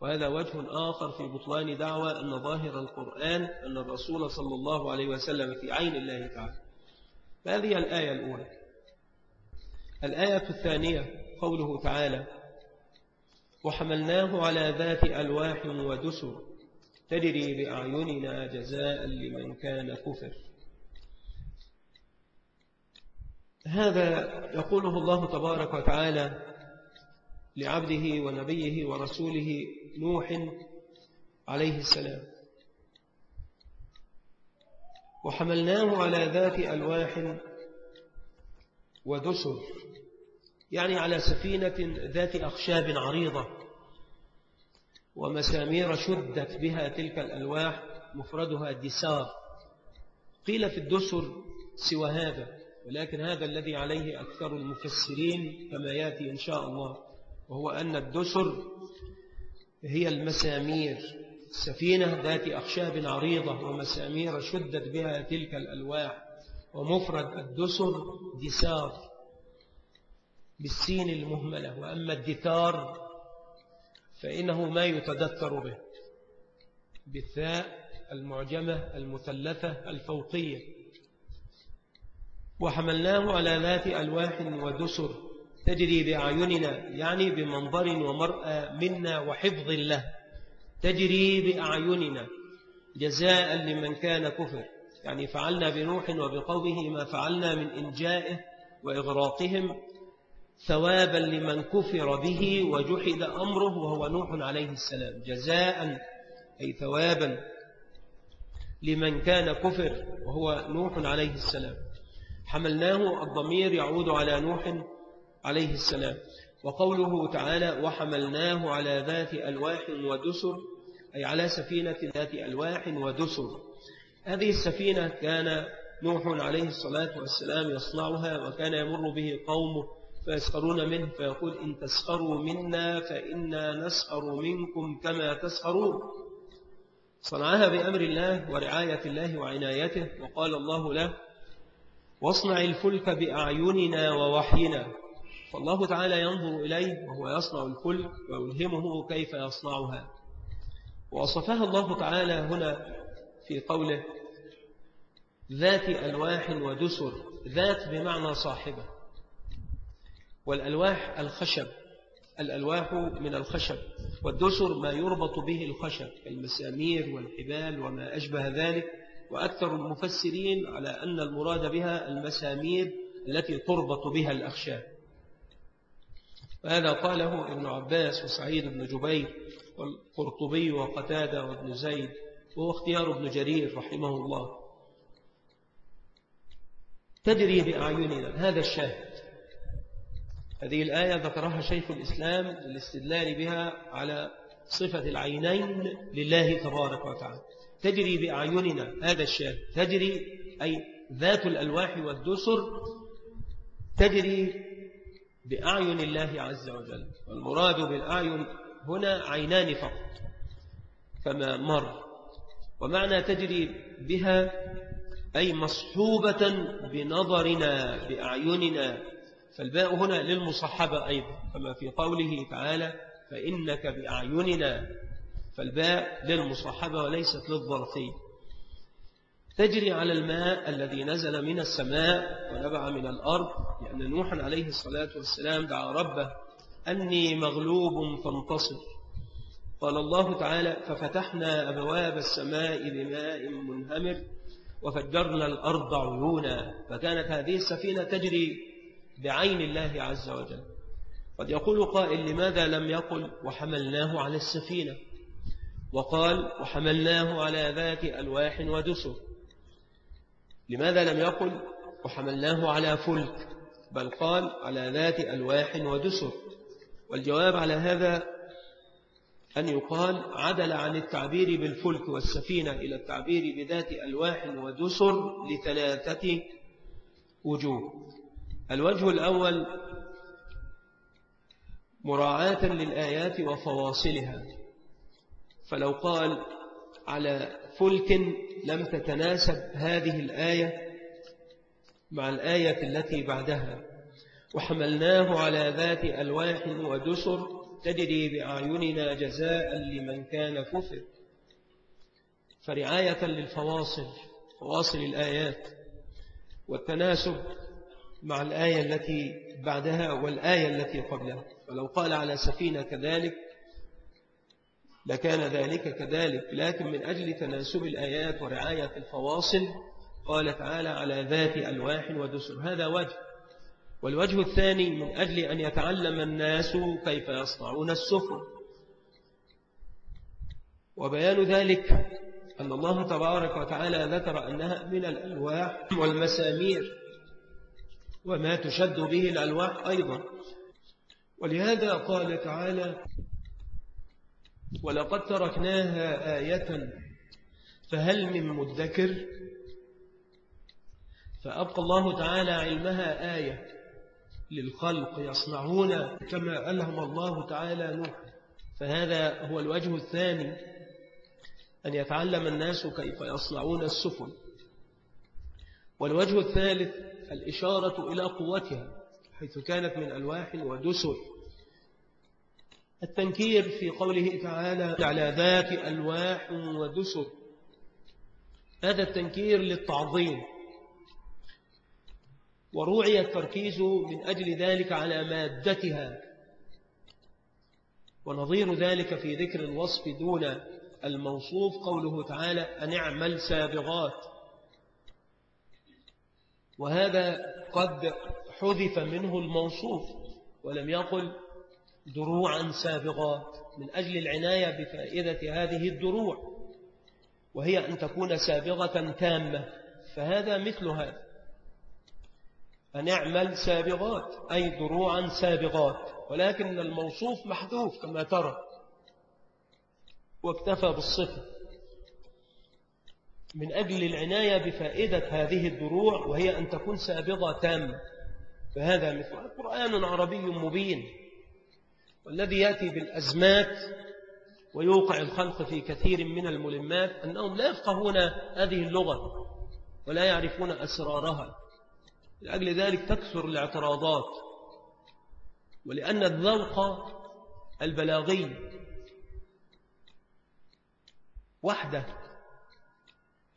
وهذا وجه آخر في بطلان دعوة أن ظاهر القرآن أن الرسول صلى الله عليه وسلم في عين الله تعالى. هذه الآية الأولى. الآية الثانية قوله تعالى وحملناه على ذات ألواح ودسر تجري بأعيننا جزاء لمن كان كفر. هذا يقوله الله تبارك وتعالى لعبده ونبيه ورسوله نوح عليه السلام. وحملناه على ذات ألواح ودسر يعني على سفينة ذات أخشاب عريضة ومسامير شدت بها تلك الألواح مفردها دسار قيل في الدسر سوى هذا ولكن هذا الذي عليه أكثر المفسرين كما يأتي إن شاء الله وهو أن الدسر هي المسامير سفينة ذات أخشاب عريضة ومسامير شدت بها تلك الألواح ومفرد الدسر دسار بالسين المهملة وأما الدثار فإنه ما يتذكر به بالثاء المعجمة المثلثة الفوقية. وحملناه على ذات ألواح ودسر. تجري بأعيننا يعني بمنظر ومرأة منا وحفظ له تجري بأعيننا جزاء لمن كان كفر. يعني فعلنا بنوح وبقومه ما فعلنا من إنجائه وإغراقهم ثوابا لمن كفر به وجحد أمره وهو نوح عليه السلام. جزاء أي ثوابا لمن كان كفر وهو نوح عليه السلام. حملناه الضمير يعود على نوح عليه السلام. وقوله تعالى وحملناه على ذات ألواح ودسر أي على سفينة ذات ألواح ودسر. هذه السفينة كان نوح عليه الصلاة والسلام يصنعها وكان يمر به قومه فيسخرون منه فيقول إن تسخروا منا فإنا نسخر منكم كما تسخرون. صنعها بأمر الله ورعاية الله وعنايته وقال الله له واصنع الفلك بأعيننا ووحينا. فالله تعالى ينظر إليه وهو يصنع الفلك ويلهمه كيف يصنعها. ووصفها الله تعالى هنا في قوله ذات ألواح ودسر ذات بمعنى صاحبة. والألواح الخشب الألواح من الخشب والدسر ما يربط به الخشب المسامير والحبال وما أشبه ذلك. وأكثر المفسرين على أن المراد بها المسامير التي تربط بها الأخشاب. وهذا قاله ابن عباس وسعيد بن جبير والقرطبي وقتادة وابن زيد وهو اختيار ابن جرير رحمه الله. تجري بأعيننا هذا الشاهد. هذه الآية ذكرها شيخ الإسلام للاستدلال بها على صفة العينين لله تبارك وتعالى. تجري بأعيننا هذا الشاهد. تجري أي ذات الألواح والدسر تجري بأعين الله عز وجل. والمراد بالأعين هنا عينان فقط كما مر. ومعنى تجري بها أي مصحوبة بنظرنا بأعيننا. فالباء هنا للمصحبة أيضا كما في قوله تعالى فإنك بأعيننا. فالباء للمصحبة وليست للظرفية تجري على الماء الذي نزل من السماء ونبع من الأرض لأن نوحا عليه الصلاة والسلام دعا ربه أني مغلوب فانتصر. قال الله تعالى ففتحنا أبواب السماء بماء منهمر وفجرنا الأرض عيونا. فكانت هذه السفينة تجري بعين الله عز وجل. قد يقول قائل لماذا لم يقل وحملناه على السفينة؟ وقال وحملناه على ذات ألواح ودسر. لماذا لم يقل وحملناه على فلك؟ بل قال على ذات ألواح ودسر. والجواب على هذا أن يقال عدل عن التعبير بالفلك والسفينة إلى التعبير بذات ألواح ودسر لثلاثة وجوه. الوجه الأول مراعاة للآيات وفواصلها. فلو قال على فلك لم تتناسب هذه الآية مع الآية التي بعدها. وحملناه على ذات ألواح ودسر تجري بأعيننا جزاء لمن كان كفر. فرعاية للفواصل فواصل الآيات والتناسب مع الآية التي بعدها والآية التي قبلها. ولو قال على سفينة كذلك لكان ذلك كذلك لكن من أجل تناسب الآيات ورعاية الفواصل قال تعالى على ذات ألواح ودسر. هذا وجه. والوجه الثاني من أجل أن يتعلم الناس كيف يصنعون السفن. وبيان ذلك أن الله تبارك وتعالى ذكر أنها من الألواح والمسامير وما تشد به الألواح أيضا. ولهذا قال تعالى ولقد تركناها آية فهل من مدكر؟ فأبقى الله تعالى علمها آية للخلق يصنعون كما ألهم الله تعالى نوح. فهذا هو الوجه الثاني أن يتعلم الناس كيف يصنعون السفن. والوجه الثالث الإشارة إلى قوتها حيث كانت من ألواح ودسر. التنكير في قوله تعالى على ذات ألواح ودسر. هذا التنكير للتعظيم. وروعي التركيز من أجل ذلك على مادتها. ونظير ذلك في ذكر الوصف دون الموصوف قوله تعالى أن اعمل سابغات. وهذا قد حذف منه الموصوف ولم يقل دروعا سابغات من أجل العناية بفائدة هذه الدروع وهي أن تكون سابغة تامة فهذا مثل هذا. أن اعمل سابغات أي دروعا سابغات ولكن الموصوف محذوف كما ترى واكتفى بالصفة. من أجل العناية بفائدة هذه الدروع وهي أن تكون سابغة تامة فهذا مثل. قرآن عربي مبين. والذي يأتي بالأزمات ويوقع الخلق في كثير من الملمات أنهم لا يفقهون هذه اللغة ولا يعرفون أسرارها. لأجل ذلك تكثر الاعتراضات. ولأن الذوق البلاغي وحده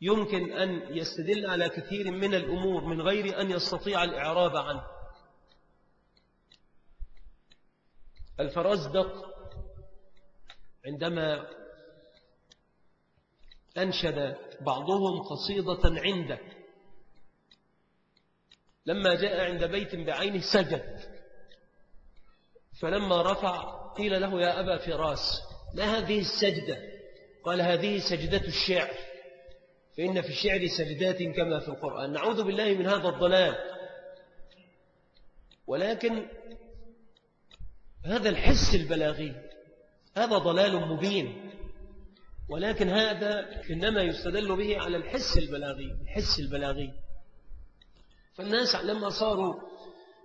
يمكن أن يستدل على كثير من الأمور من غير أن يستطيع الإعراب عنه. الفرزدق عندما أنشد بعضهم قصيدة عنده لما جاء عند بيت بعينه سجد فلما رفع قيل له يا أبا فراس ما هذه السجدة؟ قال هذه سجدة الشعر فإن في الشعر سجدات كما في القرآن نعوذ بالله من هذا الضلال. ولكن هذا الحس البلاغي هذا ضلال مبين. ولكن هذا إنما يستدل به على الحس البلاغي الحس البلاغي. فالناس لما صاروا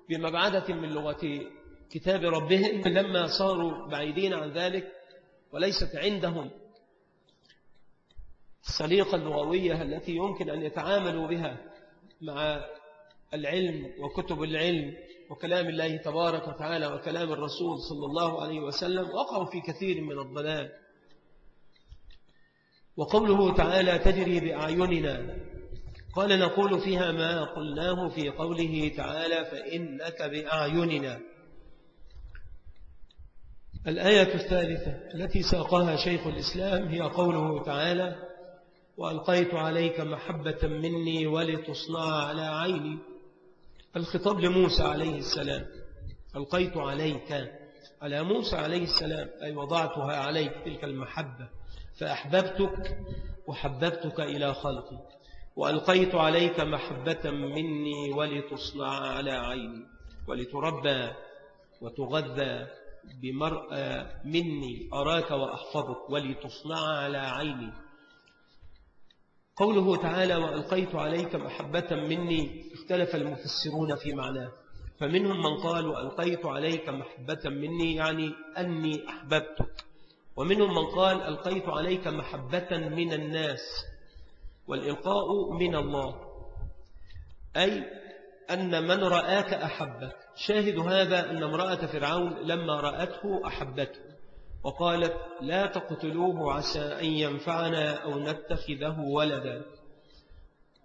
بمبعدة من لغة كتاب ربهم لما صاروا بعيدين عن ذلك وليست عندهم السليقة اللغوية التي يمكن أن يتعاملوا بها مع العلم وكتب العلم وكلام الله تبارك وتعالى وكلام الرسول صلى الله عليه وسلم وقعوا في كثير من الضلال. وقوله تعالى تجري بأعيننا قال نقول فيها ما قلناه في قوله تعالى فإنك بأعيننا. الآية الثالثة التي ساقها شيخ الإسلام هي قوله تعالى وألقيت عليك محبة مني ولتصنع على عيني. الخطاب لموسى عليه السلام. ألقيت عليك على موسى عليه السلام أي وضعتها عليك تلك المحبة فأحببتك وحببتك إلى خلقي وألقيت عليك محبة مني ولتصنع على عيني ولتربى وتغذى بمرأة مني أراك وأحفظك ولتصنع على عيني. قوله تعالى وألقيت عليك محبة مني اختلف المفسرون في معناه. فمنهم من قال وألقيت عليك محبة مني يعني أني أحببتك. ومنهم من قال ألقيت عليك محبة من الناس والإلقاء من الله. أي أن من رآك أحبك. شاهد هذا أن امرأة فرعون لما رأته أحبته وقالت لا تقتلوه عسى أن ينفعنا أو نتخذه ولدا.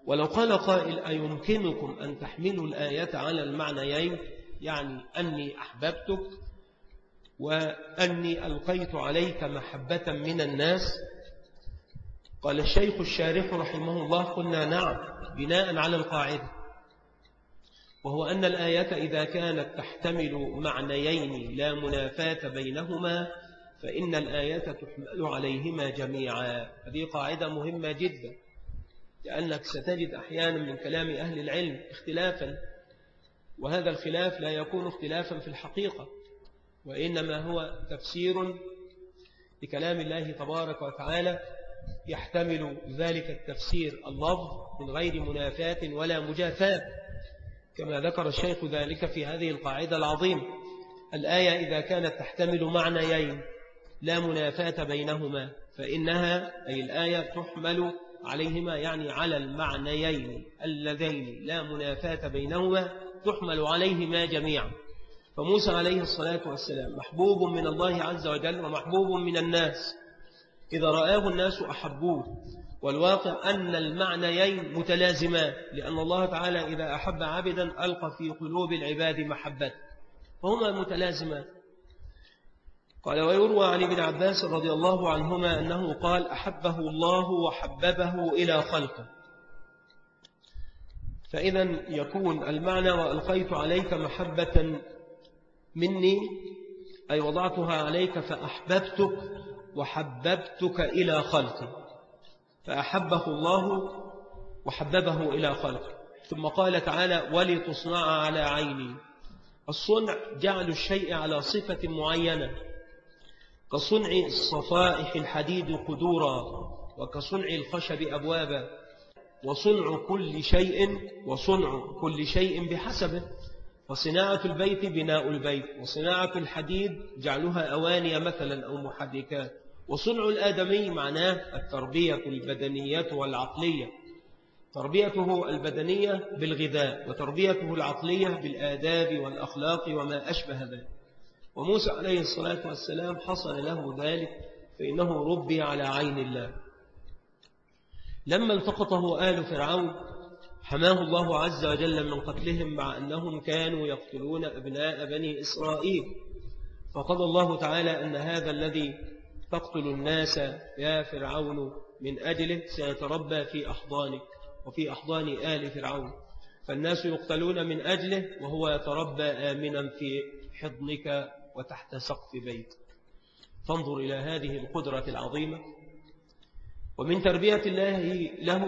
ولو قال قائل أيمكنكم أن تحملوا الآية على المعنيين؟ يعني أني أحببتك وأني ألقيت عليك محبة من الناس. قال الشيخ الشارح رحمه الله قلنا نعم بناء على القاعدة. وهو أن الآية إذا كانت تحتمل معنيين لا منافاة بينهما فإن الآية تحمل عليهما جميعا. هذه قاعدة مهمة جدا. لأنك ستجد أحيانا من كلام أهل العلم اختلافا وهذا الخلاف لا يكون اختلافا في الحقيقة وإنما هو تفسير لكلام الله تبارك وتعالى يحتمل ذلك التفسير اللفظ من غير منافاة ولا مجافاة كما ذكر الشيخ ذلك في هذه القاعدة العظيمة. الآية إذا كانت تحتمل معنيين لا منافاة بينهما فإنها أي الآية تحمل عليهما يعني على المعنيين اللذين لا منافاة بينهما تحمل عليهما جميعا. فموسى عليه الصلاة والسلام محبوب من الله عز وجل ومحبوب من الناس. إذا رآه الناس أحبوه. والواقع أن المعنيين متلازمان لأن الله تعالى إذا أحب عبدا ألقى في قلوب العباد محبة. فهما متلازمان. قال ويروى عن ابن عباس رضي الله عنهما أنه قال أحبه الله وحببه إلى خلقه. فإذا يكون المعنى وألقيت عليك محبة مني أي وضعتها عليك فأحببتك وحببتك إلى خلقي. فأحبه الله وحببه إلى خلقه ثم قال تعالى ولتصنع على عيني. الصنع جعل الشيء على صفة معينة. كصنع الصفائح الحديد قدورا وكصنع الخشب أبوابا وصنع كل شيء وصنع كل شيء بحسبه وصناعة البيت بناء البيت وصناعة الحديد جعلها أواني مثلا أو محركات وصنع الآدمي معناه التربية البدنية والعقلية تربيته البدنية بالغذاء وتربيته العقلية بالآداب والأخلاق وما أشبه ذلك وموسى عليه الصلاة والسلام حصل له ذلك فإنه ربي على عين الله. لما التقطه آل فرعون حماه الله عز وجل من قتلهم مع أنهم كانوا يقتلون أبناء بني إسرائيل. فقضى الله تعالى أن هذا الذي تقتل الناس يا فرعون من أجله سيتربى في أحضانك وفي أحضان آل فرعون. فالناس يقتلون من أجله وهو يتربى آمنا في حضنك وتحت سقف بيت فانظر إلى هذه القدرة العظيمة. ومن تربية الله له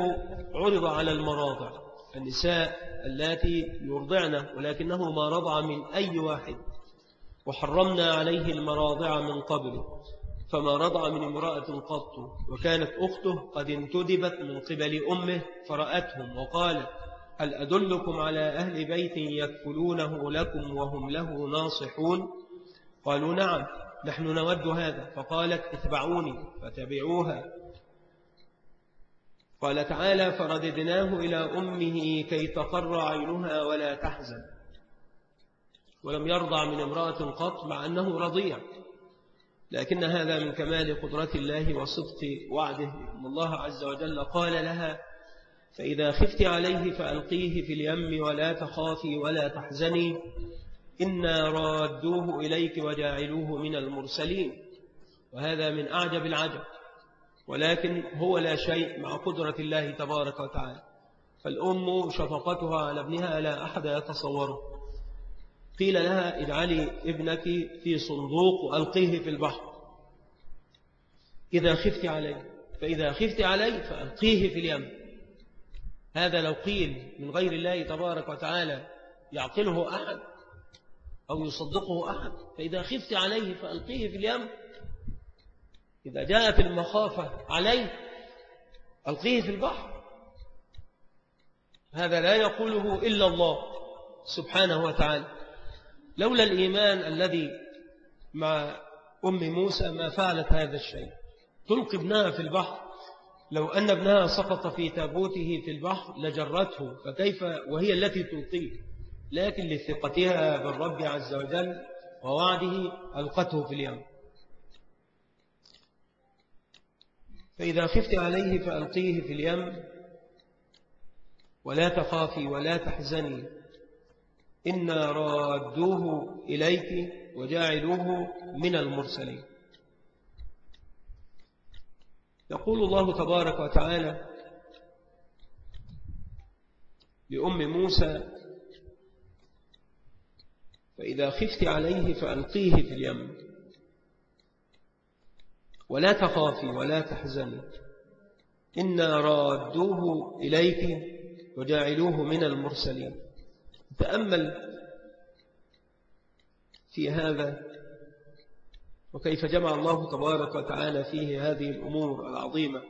عرض على المراضع. النساء التي يرضعن ولكنه ما رضع من أي واحد. وحرمنا عليه المراضع من قبل فما رضع من امرأة قط. وكانت أخته قد انتدبت من قبل أمه فرأتهم وقالت هل أدلكم على أهل بيت يكفلونه لكم وهم له ناصحون؟ قالوا نعم نحن نود هذا. فقالت اتبعوني فتبعوها. قال تعالى فرددناه إلى أمه كي تقر عينها ولا تحزن. ولم يرضع من امرأة قط مع أنه رضيع. لكن هذا من كمال قدرة الله وصدق وعده. أن الله عز وجل قال لها فإذا خفت عليه فألقيه في اليم ولا تخافي ولا تحزني. إنا رادوه إليك وجاعلوه من المرسلين وهذا من أعجب العجب ولكن هو لا شيء مع قدرة الله تبارك وتعالى. فالأم شفقتها على ابنها لا أحد يتصوره. قيل لها اجعلي ابنك في صندوق وألقيه في البحر. إذا خفت عليه فإذا خفت عليه فألقيه في اليم. هذا لو قيل من غير الله تبارك وتعالى يعقله أحد أو يصدقه أحد فإذا خفت عليه فألقيه في اليم. إذا جاءت المخافة عليه ألقيه في البحر. هذا لا يقوله إلا الله سبحانه وتعالى. لولا الإيمان الذي مع أم موسى ما فعلت هذا الشيء. تلقي ابنها في البحر. لو أن ابنها سقط في تابوته في البحر لجرته فكيف وهي التي تلقيه؟ لكن لثقتها بالرب عز وجل ووعده ألقته في اليم. فإذا خفت عليه فألقيه في اليم. ولا تخافي ولا تحزني. إنا رادوه إليك وجاعلوه من المرسلين. يقول الله تبارك وتعالى لأم موسى فإذا خفت عليه فألقيه في اليم. ولا تخافي ولا تحزني. إنا رادوه إليك وجاعلوه من المرسلين. تأمل في هذا وكيف جمع الله تبارك وتعالى فيه هذه الأمور العظيمة.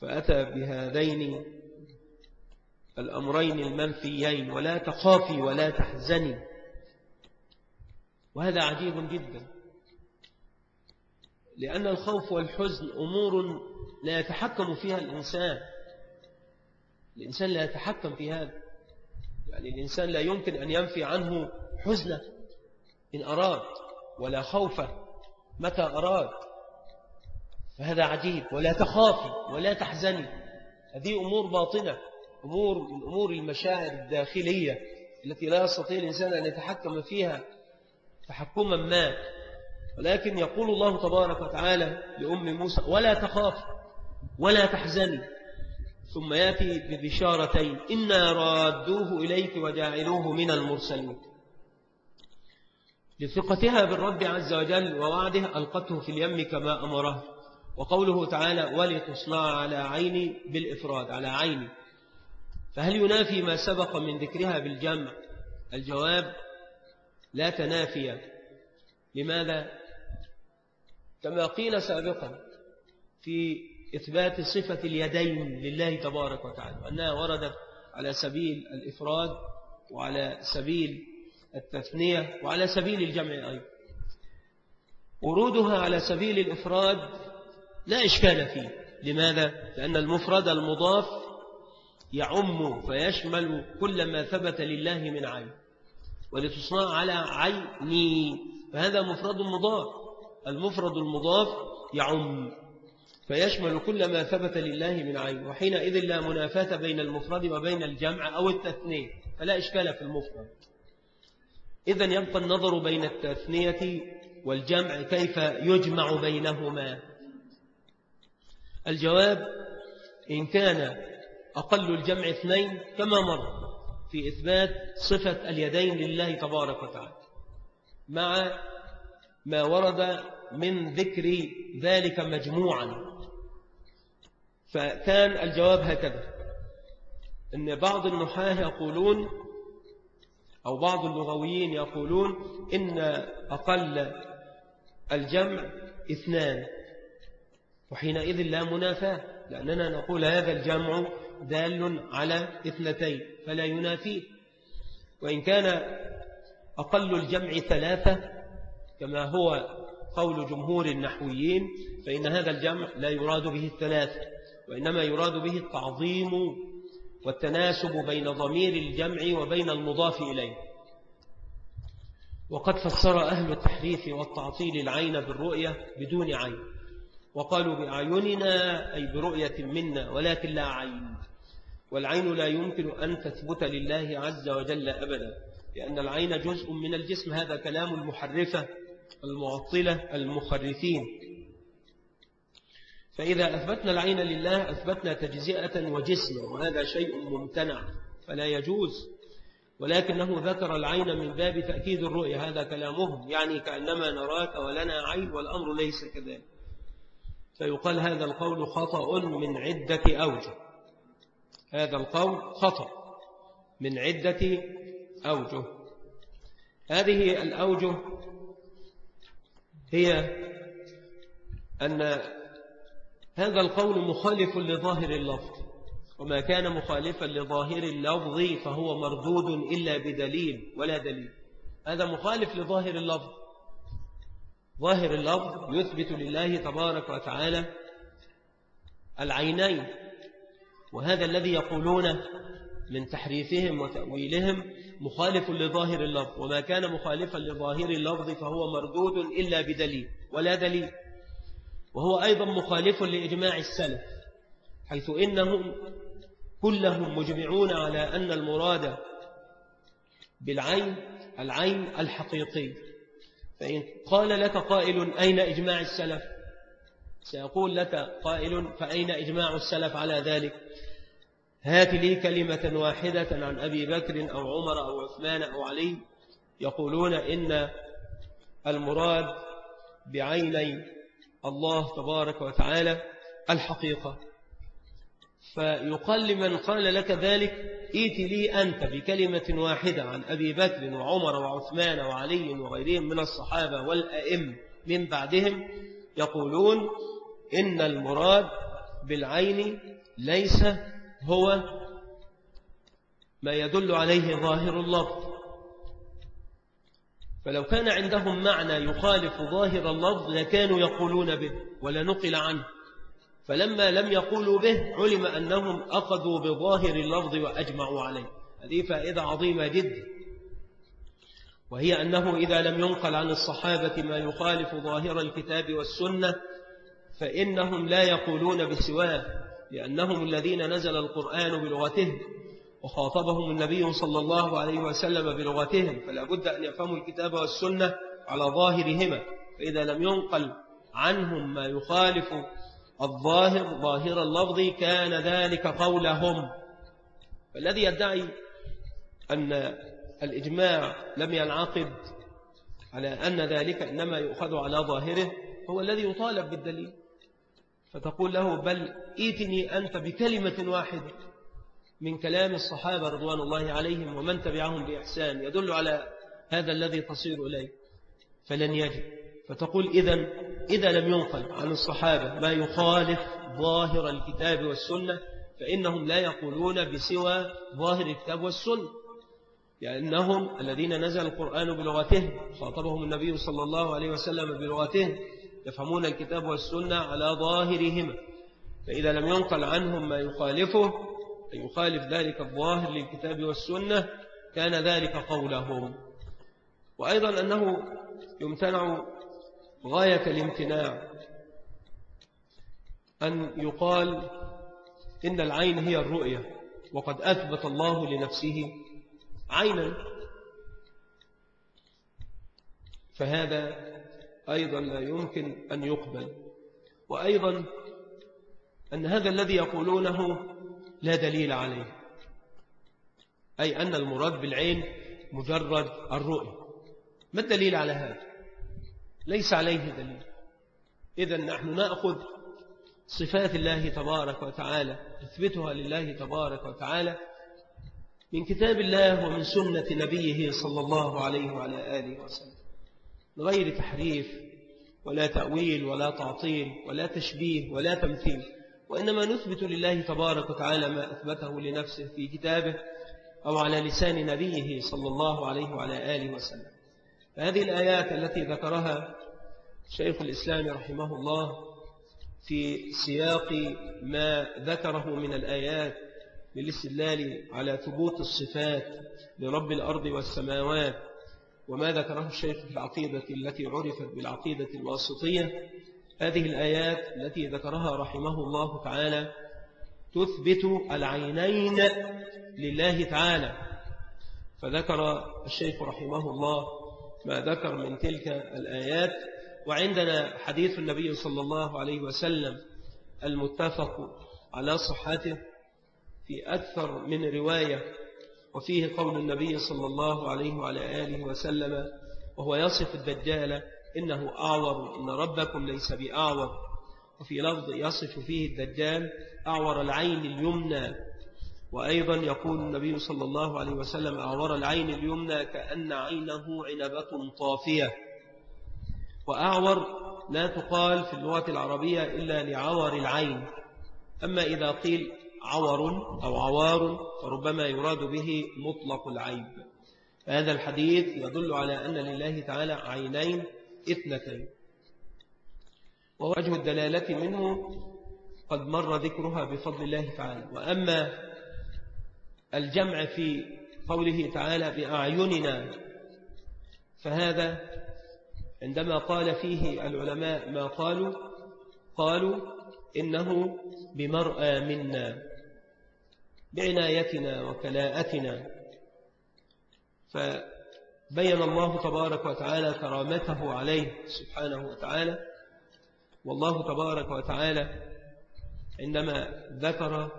فأتى بهذين الأمرين المنفيين ولا تخافي ولا تحزني. وهذا عجيب جدا. لأن الخوف والحزن أمور لا يتحكم فيها الإنسان. الإنسان لا يتحكم في هذا. يعني الإنسان لا يمكن أن ينفي عنه حزنة إن أراد ولا خوف متى أراد. فهذا عجيب. ولا تخافي ولا تحزني. هذه أمور باطنة. أمور من أمور المشاعر الداخلية التي لا يستطيع الإنسان أن يتحكم فيها تحكما ما. ولكن يقول الله تبارك وتعالى لأم موسى ولا تخاف ولا تحزني ثم يأتي ببشارتين إنا رادوه إليك وجاعلوه من المرسلين. لثقتها بالرب عز وجل ووعده ألقته في اليم كما أمره وقوله تعالى ولتصنع على عيني بالإفراد. على عيني. فهل ينافي ما سبق من ذكرها بالجمع؟ الجواب لا تنافي. لماذا؟ كما قيل سابقا في إثبات صفة اليدين لله تبارك وتعالى وأنها وردت على سبيل الإفراد وعلى سبيل التثنية وعلى سبيل الجمع أيضا. ورودها على سبيل الإفراد لا إشكال فيه. لماذا؟ لأن المفرد المضاف يعم فيشمل كل ما ثبت لله من عين ولتصنع على عيني فهذا مفرد مضاف. المفرد المضاف يعم فيشمل كل ما ثبت لله من عين وحينئذ لا منافاة بين المفرد وبين الجمع أو التثنية فلا إشكال في المفرد. إذا يبقى النظر بين التثنية والجمع كيف يجمع بينهما. الجواب إن كان أقل الجمع اثنين كما مر في إثبات صفة اليدين لله تبارك وتعالى. مع ما ورد من ذكر ذلك مجموعا. فكان الجواب هكذا. أن بعض النحاة يقولون أو بعض اللغويين يقولون إن أقل الجمع اثنان. وحينئذ لا منافاة لأننا نقول هذا الجمع دال على اثنتين فلا ينافيه وإن كان أقل الجمع ثلاثة كما هو قول جمهور النحويين فإن هذا الجمع لا يراد به الثلاثة وإنما يراد به التعظيم والتناسب بين ضمير الجمع وبين المضاف إليه. وقد فسر أهل التحريف والتعطيل العين بالرؤية بدون عين وقالوا بأعيننا أي برؤية منا ولكن لا عين. والعين لا يمكن أن تثبت لله عز وجل أبدا لأن العين جزء من الجسم هذا كلام المحرفة المعطلة المخرفين. فإذا أثبتنا العين لله أثبتنا تجزئة وجسما وهذا شيء ممتنع فلا يجوز. ولكنه ذكر العين من باب تأكيد الرؤية هذا كلامهم يعني كأنما نراك ولنا عين والأمر ليس كذلك. فيقال هذا القول خطأ من عدة أوجه. هذا القول خطأ من عدة أوجه. هذه الأوجه هي أن هذا القول مخالف لظاهر اللفظ وما كان مخالفا لظاهر اللفظ فهو مردود إلا بدليل ولا دليل. هذا مخالف لظاهر اللفظ. ظاهر اللفظ يثبت لله تبارك وتعالى العينين وهذا الذي يقولون من تحريفهم وتأويلهم مخالف لظاهر اللفظ وما كان مخالفا لظاهر اللفظ فهو مردود إلا بدليل ولا دليل. وهو أيضا مخالف لإجماع السلف حيث إنهم كلهم مجمعون على أن المراد بالعين العين الحقيقي. فإن قال لك قائل أين إجماع السلف؟ سيقول لك قائل فأين إجماع السلف على ذلك؟ هات لي كلمة واحدة عن أبي بكر أو عمر أو عثمان أو علي. يقولون إن المراد بعيني الله تبارك وتعالى الحقيقة. فيقال لمن قال لك ذلك إيت لي أنت بكلمة واحدة عن أبي بكر وعمر وعثمان وعلي وغيرهم من الصحابة والأئم من بعدهم. يقولون إن المراد بالعين ليس هو ما يدل عليه ظاهر اللفظ فلو كان عندهم معنى يخالف ظاهر اللفظ لكانوا يقولون به ولا نقل عنه. فلما لم يقولوا به علم أنهم أخذوا بظاهر اللفظ وأجمعوا عليه. هذه فائدة عظيمة جدا. وهي أنه إذا لم ينقل عن الصحابة ما يخالف ظاهر الكتاب والسنة فإنهم لا يقولون بسواه لأنهم الذين نزل القرآن بلغتهم وخاطبهم النبي صلى الله عليه وسلم بلغتهم فلا بد أن يفهموا الكتاب والسنة على ظاهرهما. فإذا لم ينقل عنهم ما يخالف الظاهر ظاهر اللفظ كان ذلك قولهم. فالذي يدعي أن الإجماع لم ينعقد على أن ذلك إنما يؤخذ على ظاهره هو الذي يطالب بالدليل. فتقول له بل إيتني أنت بكلمة واحدة من كلام الصحابة رضوان الله عليهم ومن تبعهم بإحسان يدل على هذا الذي تصير إليه. فلن يجد. فتقول إذا إذا لم ينقل عن الصحابة ما يخالف ظاهر الكتاب والسنة فإنهم لا يقولون بسوى ظاهر الكتاب والسنة. لأنهم الذين نزل القرآن بلغتهم خاطبهم النبي صلى الله عليه وسلم بلغتهم يفهمون الكتاب والسنة على ظاهرهما. فإذا لم ينقل عنهم ما يخالفه يخالف ذلك الظاهر للكتاب والسنة كان ذلك قولهم. وأيضا أنه يمتنع غاية الامتناع أن يقال إن العين هي الرؤية وقد أثبت الله لنفسه عينا. فهذا أيضا لا يمكن أن يقبل. وأيضا أن هذا الذي يقولونه لا دليل عليه. أي أن المراد بالعين مجرد الرؤية. ما الدليل على هذا؟ ليس عليه دليل. إذا نحن نأخذ صفات الله تبارك وتعالى نثبتها لله تبارك وتعالى من كتاب الله ومن سنة نبيه صلى الله عليه وعلى آله وسلم. غير تحريف ولا تأويل ولا تعطيل ولا تشبيه ولا تمثيل وإنما نثبت لله تبارك وتعالى ما أثبته لنفسه في كتابه أو على لسان نبيه صلى الله عليه وعلى آله وسلم. فهذه الآيات التي ذكرها شيخ الإسلام رحمه الله في سياق ما ذكره من الآيات للاستدلال على ثبوت الصفات لرب الأرض والسماوات وما ذكره الشيخ في العقيدة التي عرفت بالعقيدة الواسطية هذه الآيات التي ذكرها رحمه الله تعالى تثبت العينين لله تعالى. فذكر الشيخ رحمه الله ما ذكر من تلك الآيات وعندنا حديث النبي صلى الله عليه وسلم المتفق على صحته. في أكثر من رواية وفيه قول النبي صلى الله عليه وعلى آله وسلم وهو يصف الدجال إنه أعور إن ربكم ليس بأعور. وفي لفظ يصف فيه الدجال أعور العين اليمنى. وأيضا يقول النبي صلى الله عليه وسلم أعور العين اليمنى كأن عينه عنبة طافية. وأعور لا تقال في اللغة العربية إلا لعور العين. أما إذا قيل عور أو عوار فربما يراد به مطلق العيب. هذا الحديث يدل على أن لله تعالى عينين إثنتين. ووجه الدلالة منه قد مر ذكرها بفضل الله تعالى. وأما الجمع في قوله تعالى بأعيننا فهذا عندما قال فيه العلماء ما قالوا قالوا إنه بمرأى منا. بعنايتنا وكلاءتنا. فبين الله تبارك وتعالى كرامته عليه سبحانه وتعالى. والله تبارك وتعالى عندما ذكر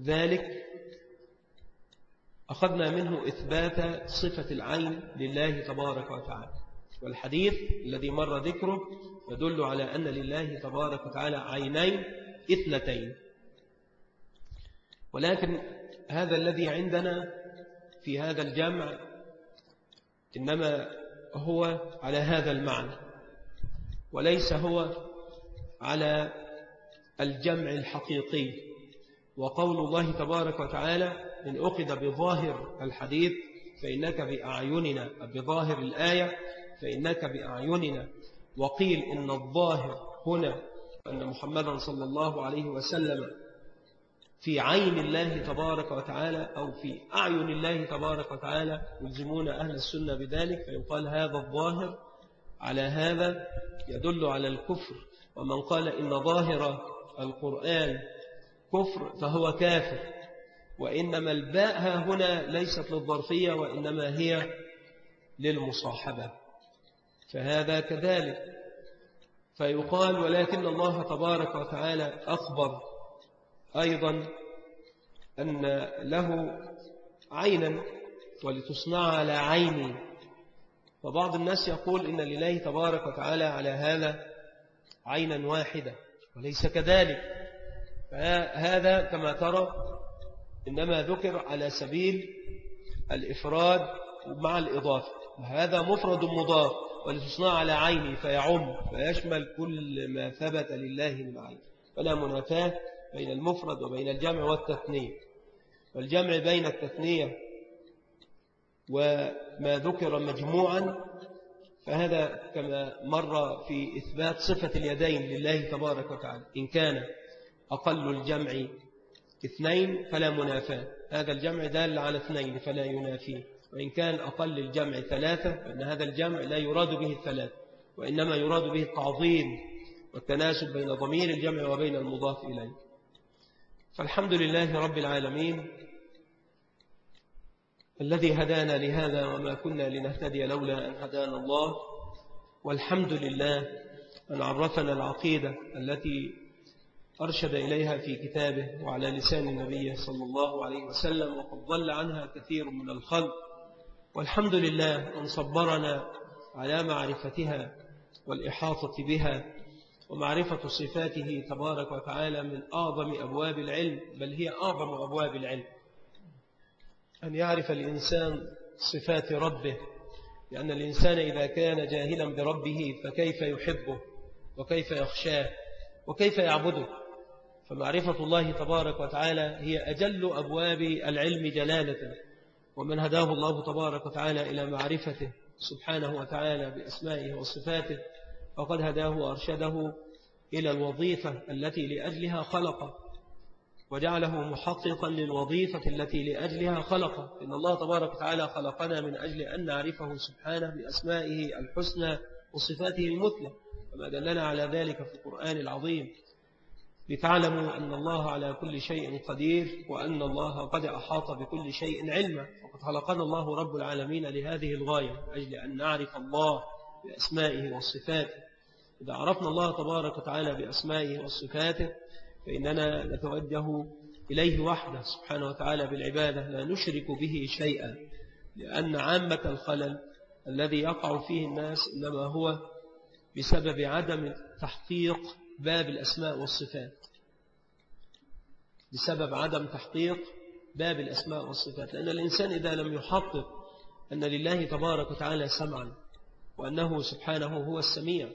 ذلك أخذنا منه إثبات صفة العين لله تبارك وتعالى. والحديث الذي مر ذكره يدل على أن لله تبارك وتعالى عينين اثنتين. ولكن هذا الذي عندنا في هذا الجمع إنما هو على هذا المعنى وليس هو على الجمع الحقيقي. وقول الله تبارك وتعالى إن أخذ بظاهر الحديث فإنك بأعيننا بظاهر الآية فإنك بأعيننا. وقيل إن الظاهر هنا أن محمدا صلى الله عليه وسلم في عين الله تبارك وتعالى أو في أعين الله تبارك وتعالى يلزمون أهل السنة بذلك فيقال هذا الظاهر على هذا يدل على الكفر. ومن قال إن ظاهر القرآن كفر فهو كافر وإنما الباء هنا ليست للظرفية وإنما هي للمصاحبة فهذا كذلك. فيقال ولكن الله تبارك وتعالى أخبر أيضا أن له عينا ولتصنع على عيني. وبعض الناس يقول إن لله تبارك وتعالى على هذا عينا واحدة وليس كذلك. فهذا كما ترى إنما ذكر على سبيل الإفراد مع الإضافة. وهذا مفرد مضاف ولتصنع على عيني فيعم فيشمل كل ما ثبت لله من عين. فلا منافاة بين المفرد وبين الجمع والتثنية. والجمع بين التثنية وما ذكر مجموعا فهذا كما مر في إثبات صفة اليدين لله تبارك وتعالى. إن كان أقل الجمع اثنين فلا منافاة. هذا الجمع دال على اثنين فلا ينافيه وإن كان أقل الجمع ثلاثة فإن هذا الجمع لا يراد به الثلاثة وإنما يراد به التعظيم والتناسب بين ضمير الجمع وبين المضاف إليه. فالحمد لله رب العالمين الذي هدانا لهذا وما كنا لنهتدي لولا أن هدانا الله والحمد لله أن عرفنا العقيدة التي أرشد إليها في كتابه وعلى لسان النبي صلى الله عليه وسلم وقد ضل عنها كثير من الخلق. والحمد لله أن صبرنا على معرفتها والإحاطة بها ومعرفة صفاته تبارك وتعالى من أعظم أبواب العلم بل هي أعظم أبواب العلم. أن يعرف الإنسان صفات ربه لأن الإنسان إذا كان جاهلا بربه فكيف يحبه؟ وكيف يخشاه؟ وكيف يعبده؟ فمعرفة الله تبارك وتعالى هي أجل أبواب العلم جلالة ومن هداه الله تبارك وتعالى إلى معرفته سبحانه وتعالى بأسمائه وصفاته فقد هداه وأرشده إلى الوظيفة التي لأجلها خلق. وجعله محققا للوظيفة التي لأجلها خلق. إن الله تبارك وتعالى خلقنا من أجل أن نعرفه سبحانه بأسمائه الحسنى وصفاته المثلى. وما دلنا على ذلك في القرآن العظيم. لتعلموا أن الله على كل شيء قدير وأن الله قد أحاط بكل شيء علما. وقد خلقنا الله رب العالمين لهذه الغاية أجل أن نعرف الله بأسمائه وصفاته. إذا عرفنا الله تبارك وتعالى بأسمائه وصفاته فإننا نتوجه إليه وحده سبحانه وتعالى بالعبادة لا نشرك به شيئا لأن عامة الخلل الذي يقع فيه الناس إنما هو بسبب عدم تحقيق باب الأسماء والصفات. بسبب عدم تحقيق باب الأسماء والصفات. لأن الإنسان إذا لم يحقق أن لله تبارك وتعالى سمعا وأنه سبحانه هو السميع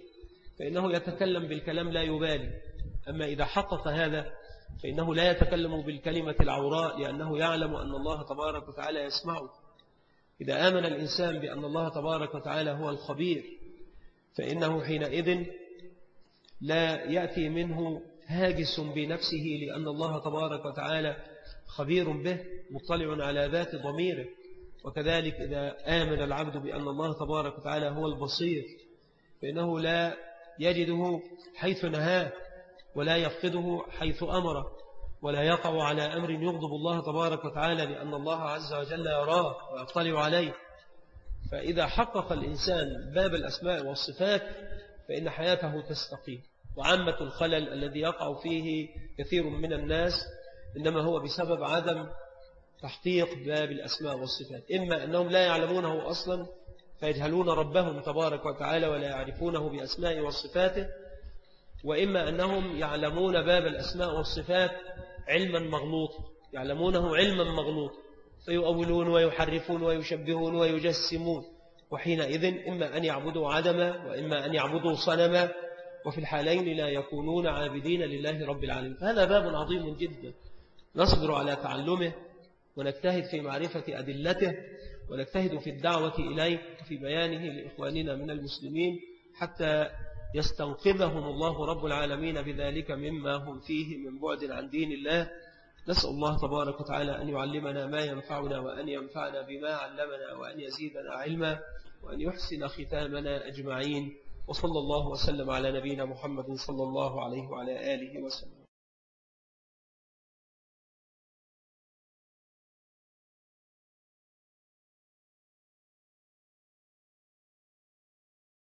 فإنه يتكلم بالكلام لا يبالي. أما إذا حقق هذا فإنه لا يتكلم بالكلمة العوراء لأنه يعلم أن الله تبارك وتعالى يسمعه. إذا آمن الإنسان بأن الله تبارك وتعالى هو الخبير فإنه حينئذ لا يأتي منه هاجس بنفسه لأن الله تبارك وتعالى خبير به مطلع على ذات ضميره. وكذلك إذا آمن العبد بأن الله تبارك وتعالى هو البصير فإنه لا يجده حيث نهاه ولا يفقده حيث أمره ولا يقع على أمر يغضب الله تبارك وتعالى لأن الله عز وجل يراه ويطلع عليه. فإذا حقق الإنسان باب الأسماء والصفات فإن حياته تستقيم. وعامة الخلل الذي يقع فيه كثير من الناس إنما هو بسبب عدم تحقيق باب الأسماء والصفات. إما أنهم لا يعلمونه أصلا فيجهلون ربهم تبارك وتعالى ولا يعرفونه بأسماء وصفاته وإما أنهم يعلمون باب الأسماء والصفات علما مغلوطا يعلمونه علما مغلوطا فيؤولون ويحرفون ويشبهون ويجسمون وحينئذ إما أن يعبدوا عدما وإما أن يعبدوا صنما وفي الحالين لا يكونون عابدين لله رب العالمين. فهذا باب عظيم جدا نصبر على تعلمه ونجتهد في معرفة أدلته ونجتهد في الدعوة إليه وفي بيانه لإخواننا من المسلمين حتى يستنقذهم الله رب العالمين بذلك مما هم فيه من بعد عن دين الله. نسأل الله تبارك وتعالى أن يعلمنا ما ينفعنا وأن ينفعنا بما علمنا وأن يزيدنا علما وأن يحسن ختامنا أجمعين. وصلى الله وسلم على نبينا محمد صلى الله عليه وعلى آله وسلم.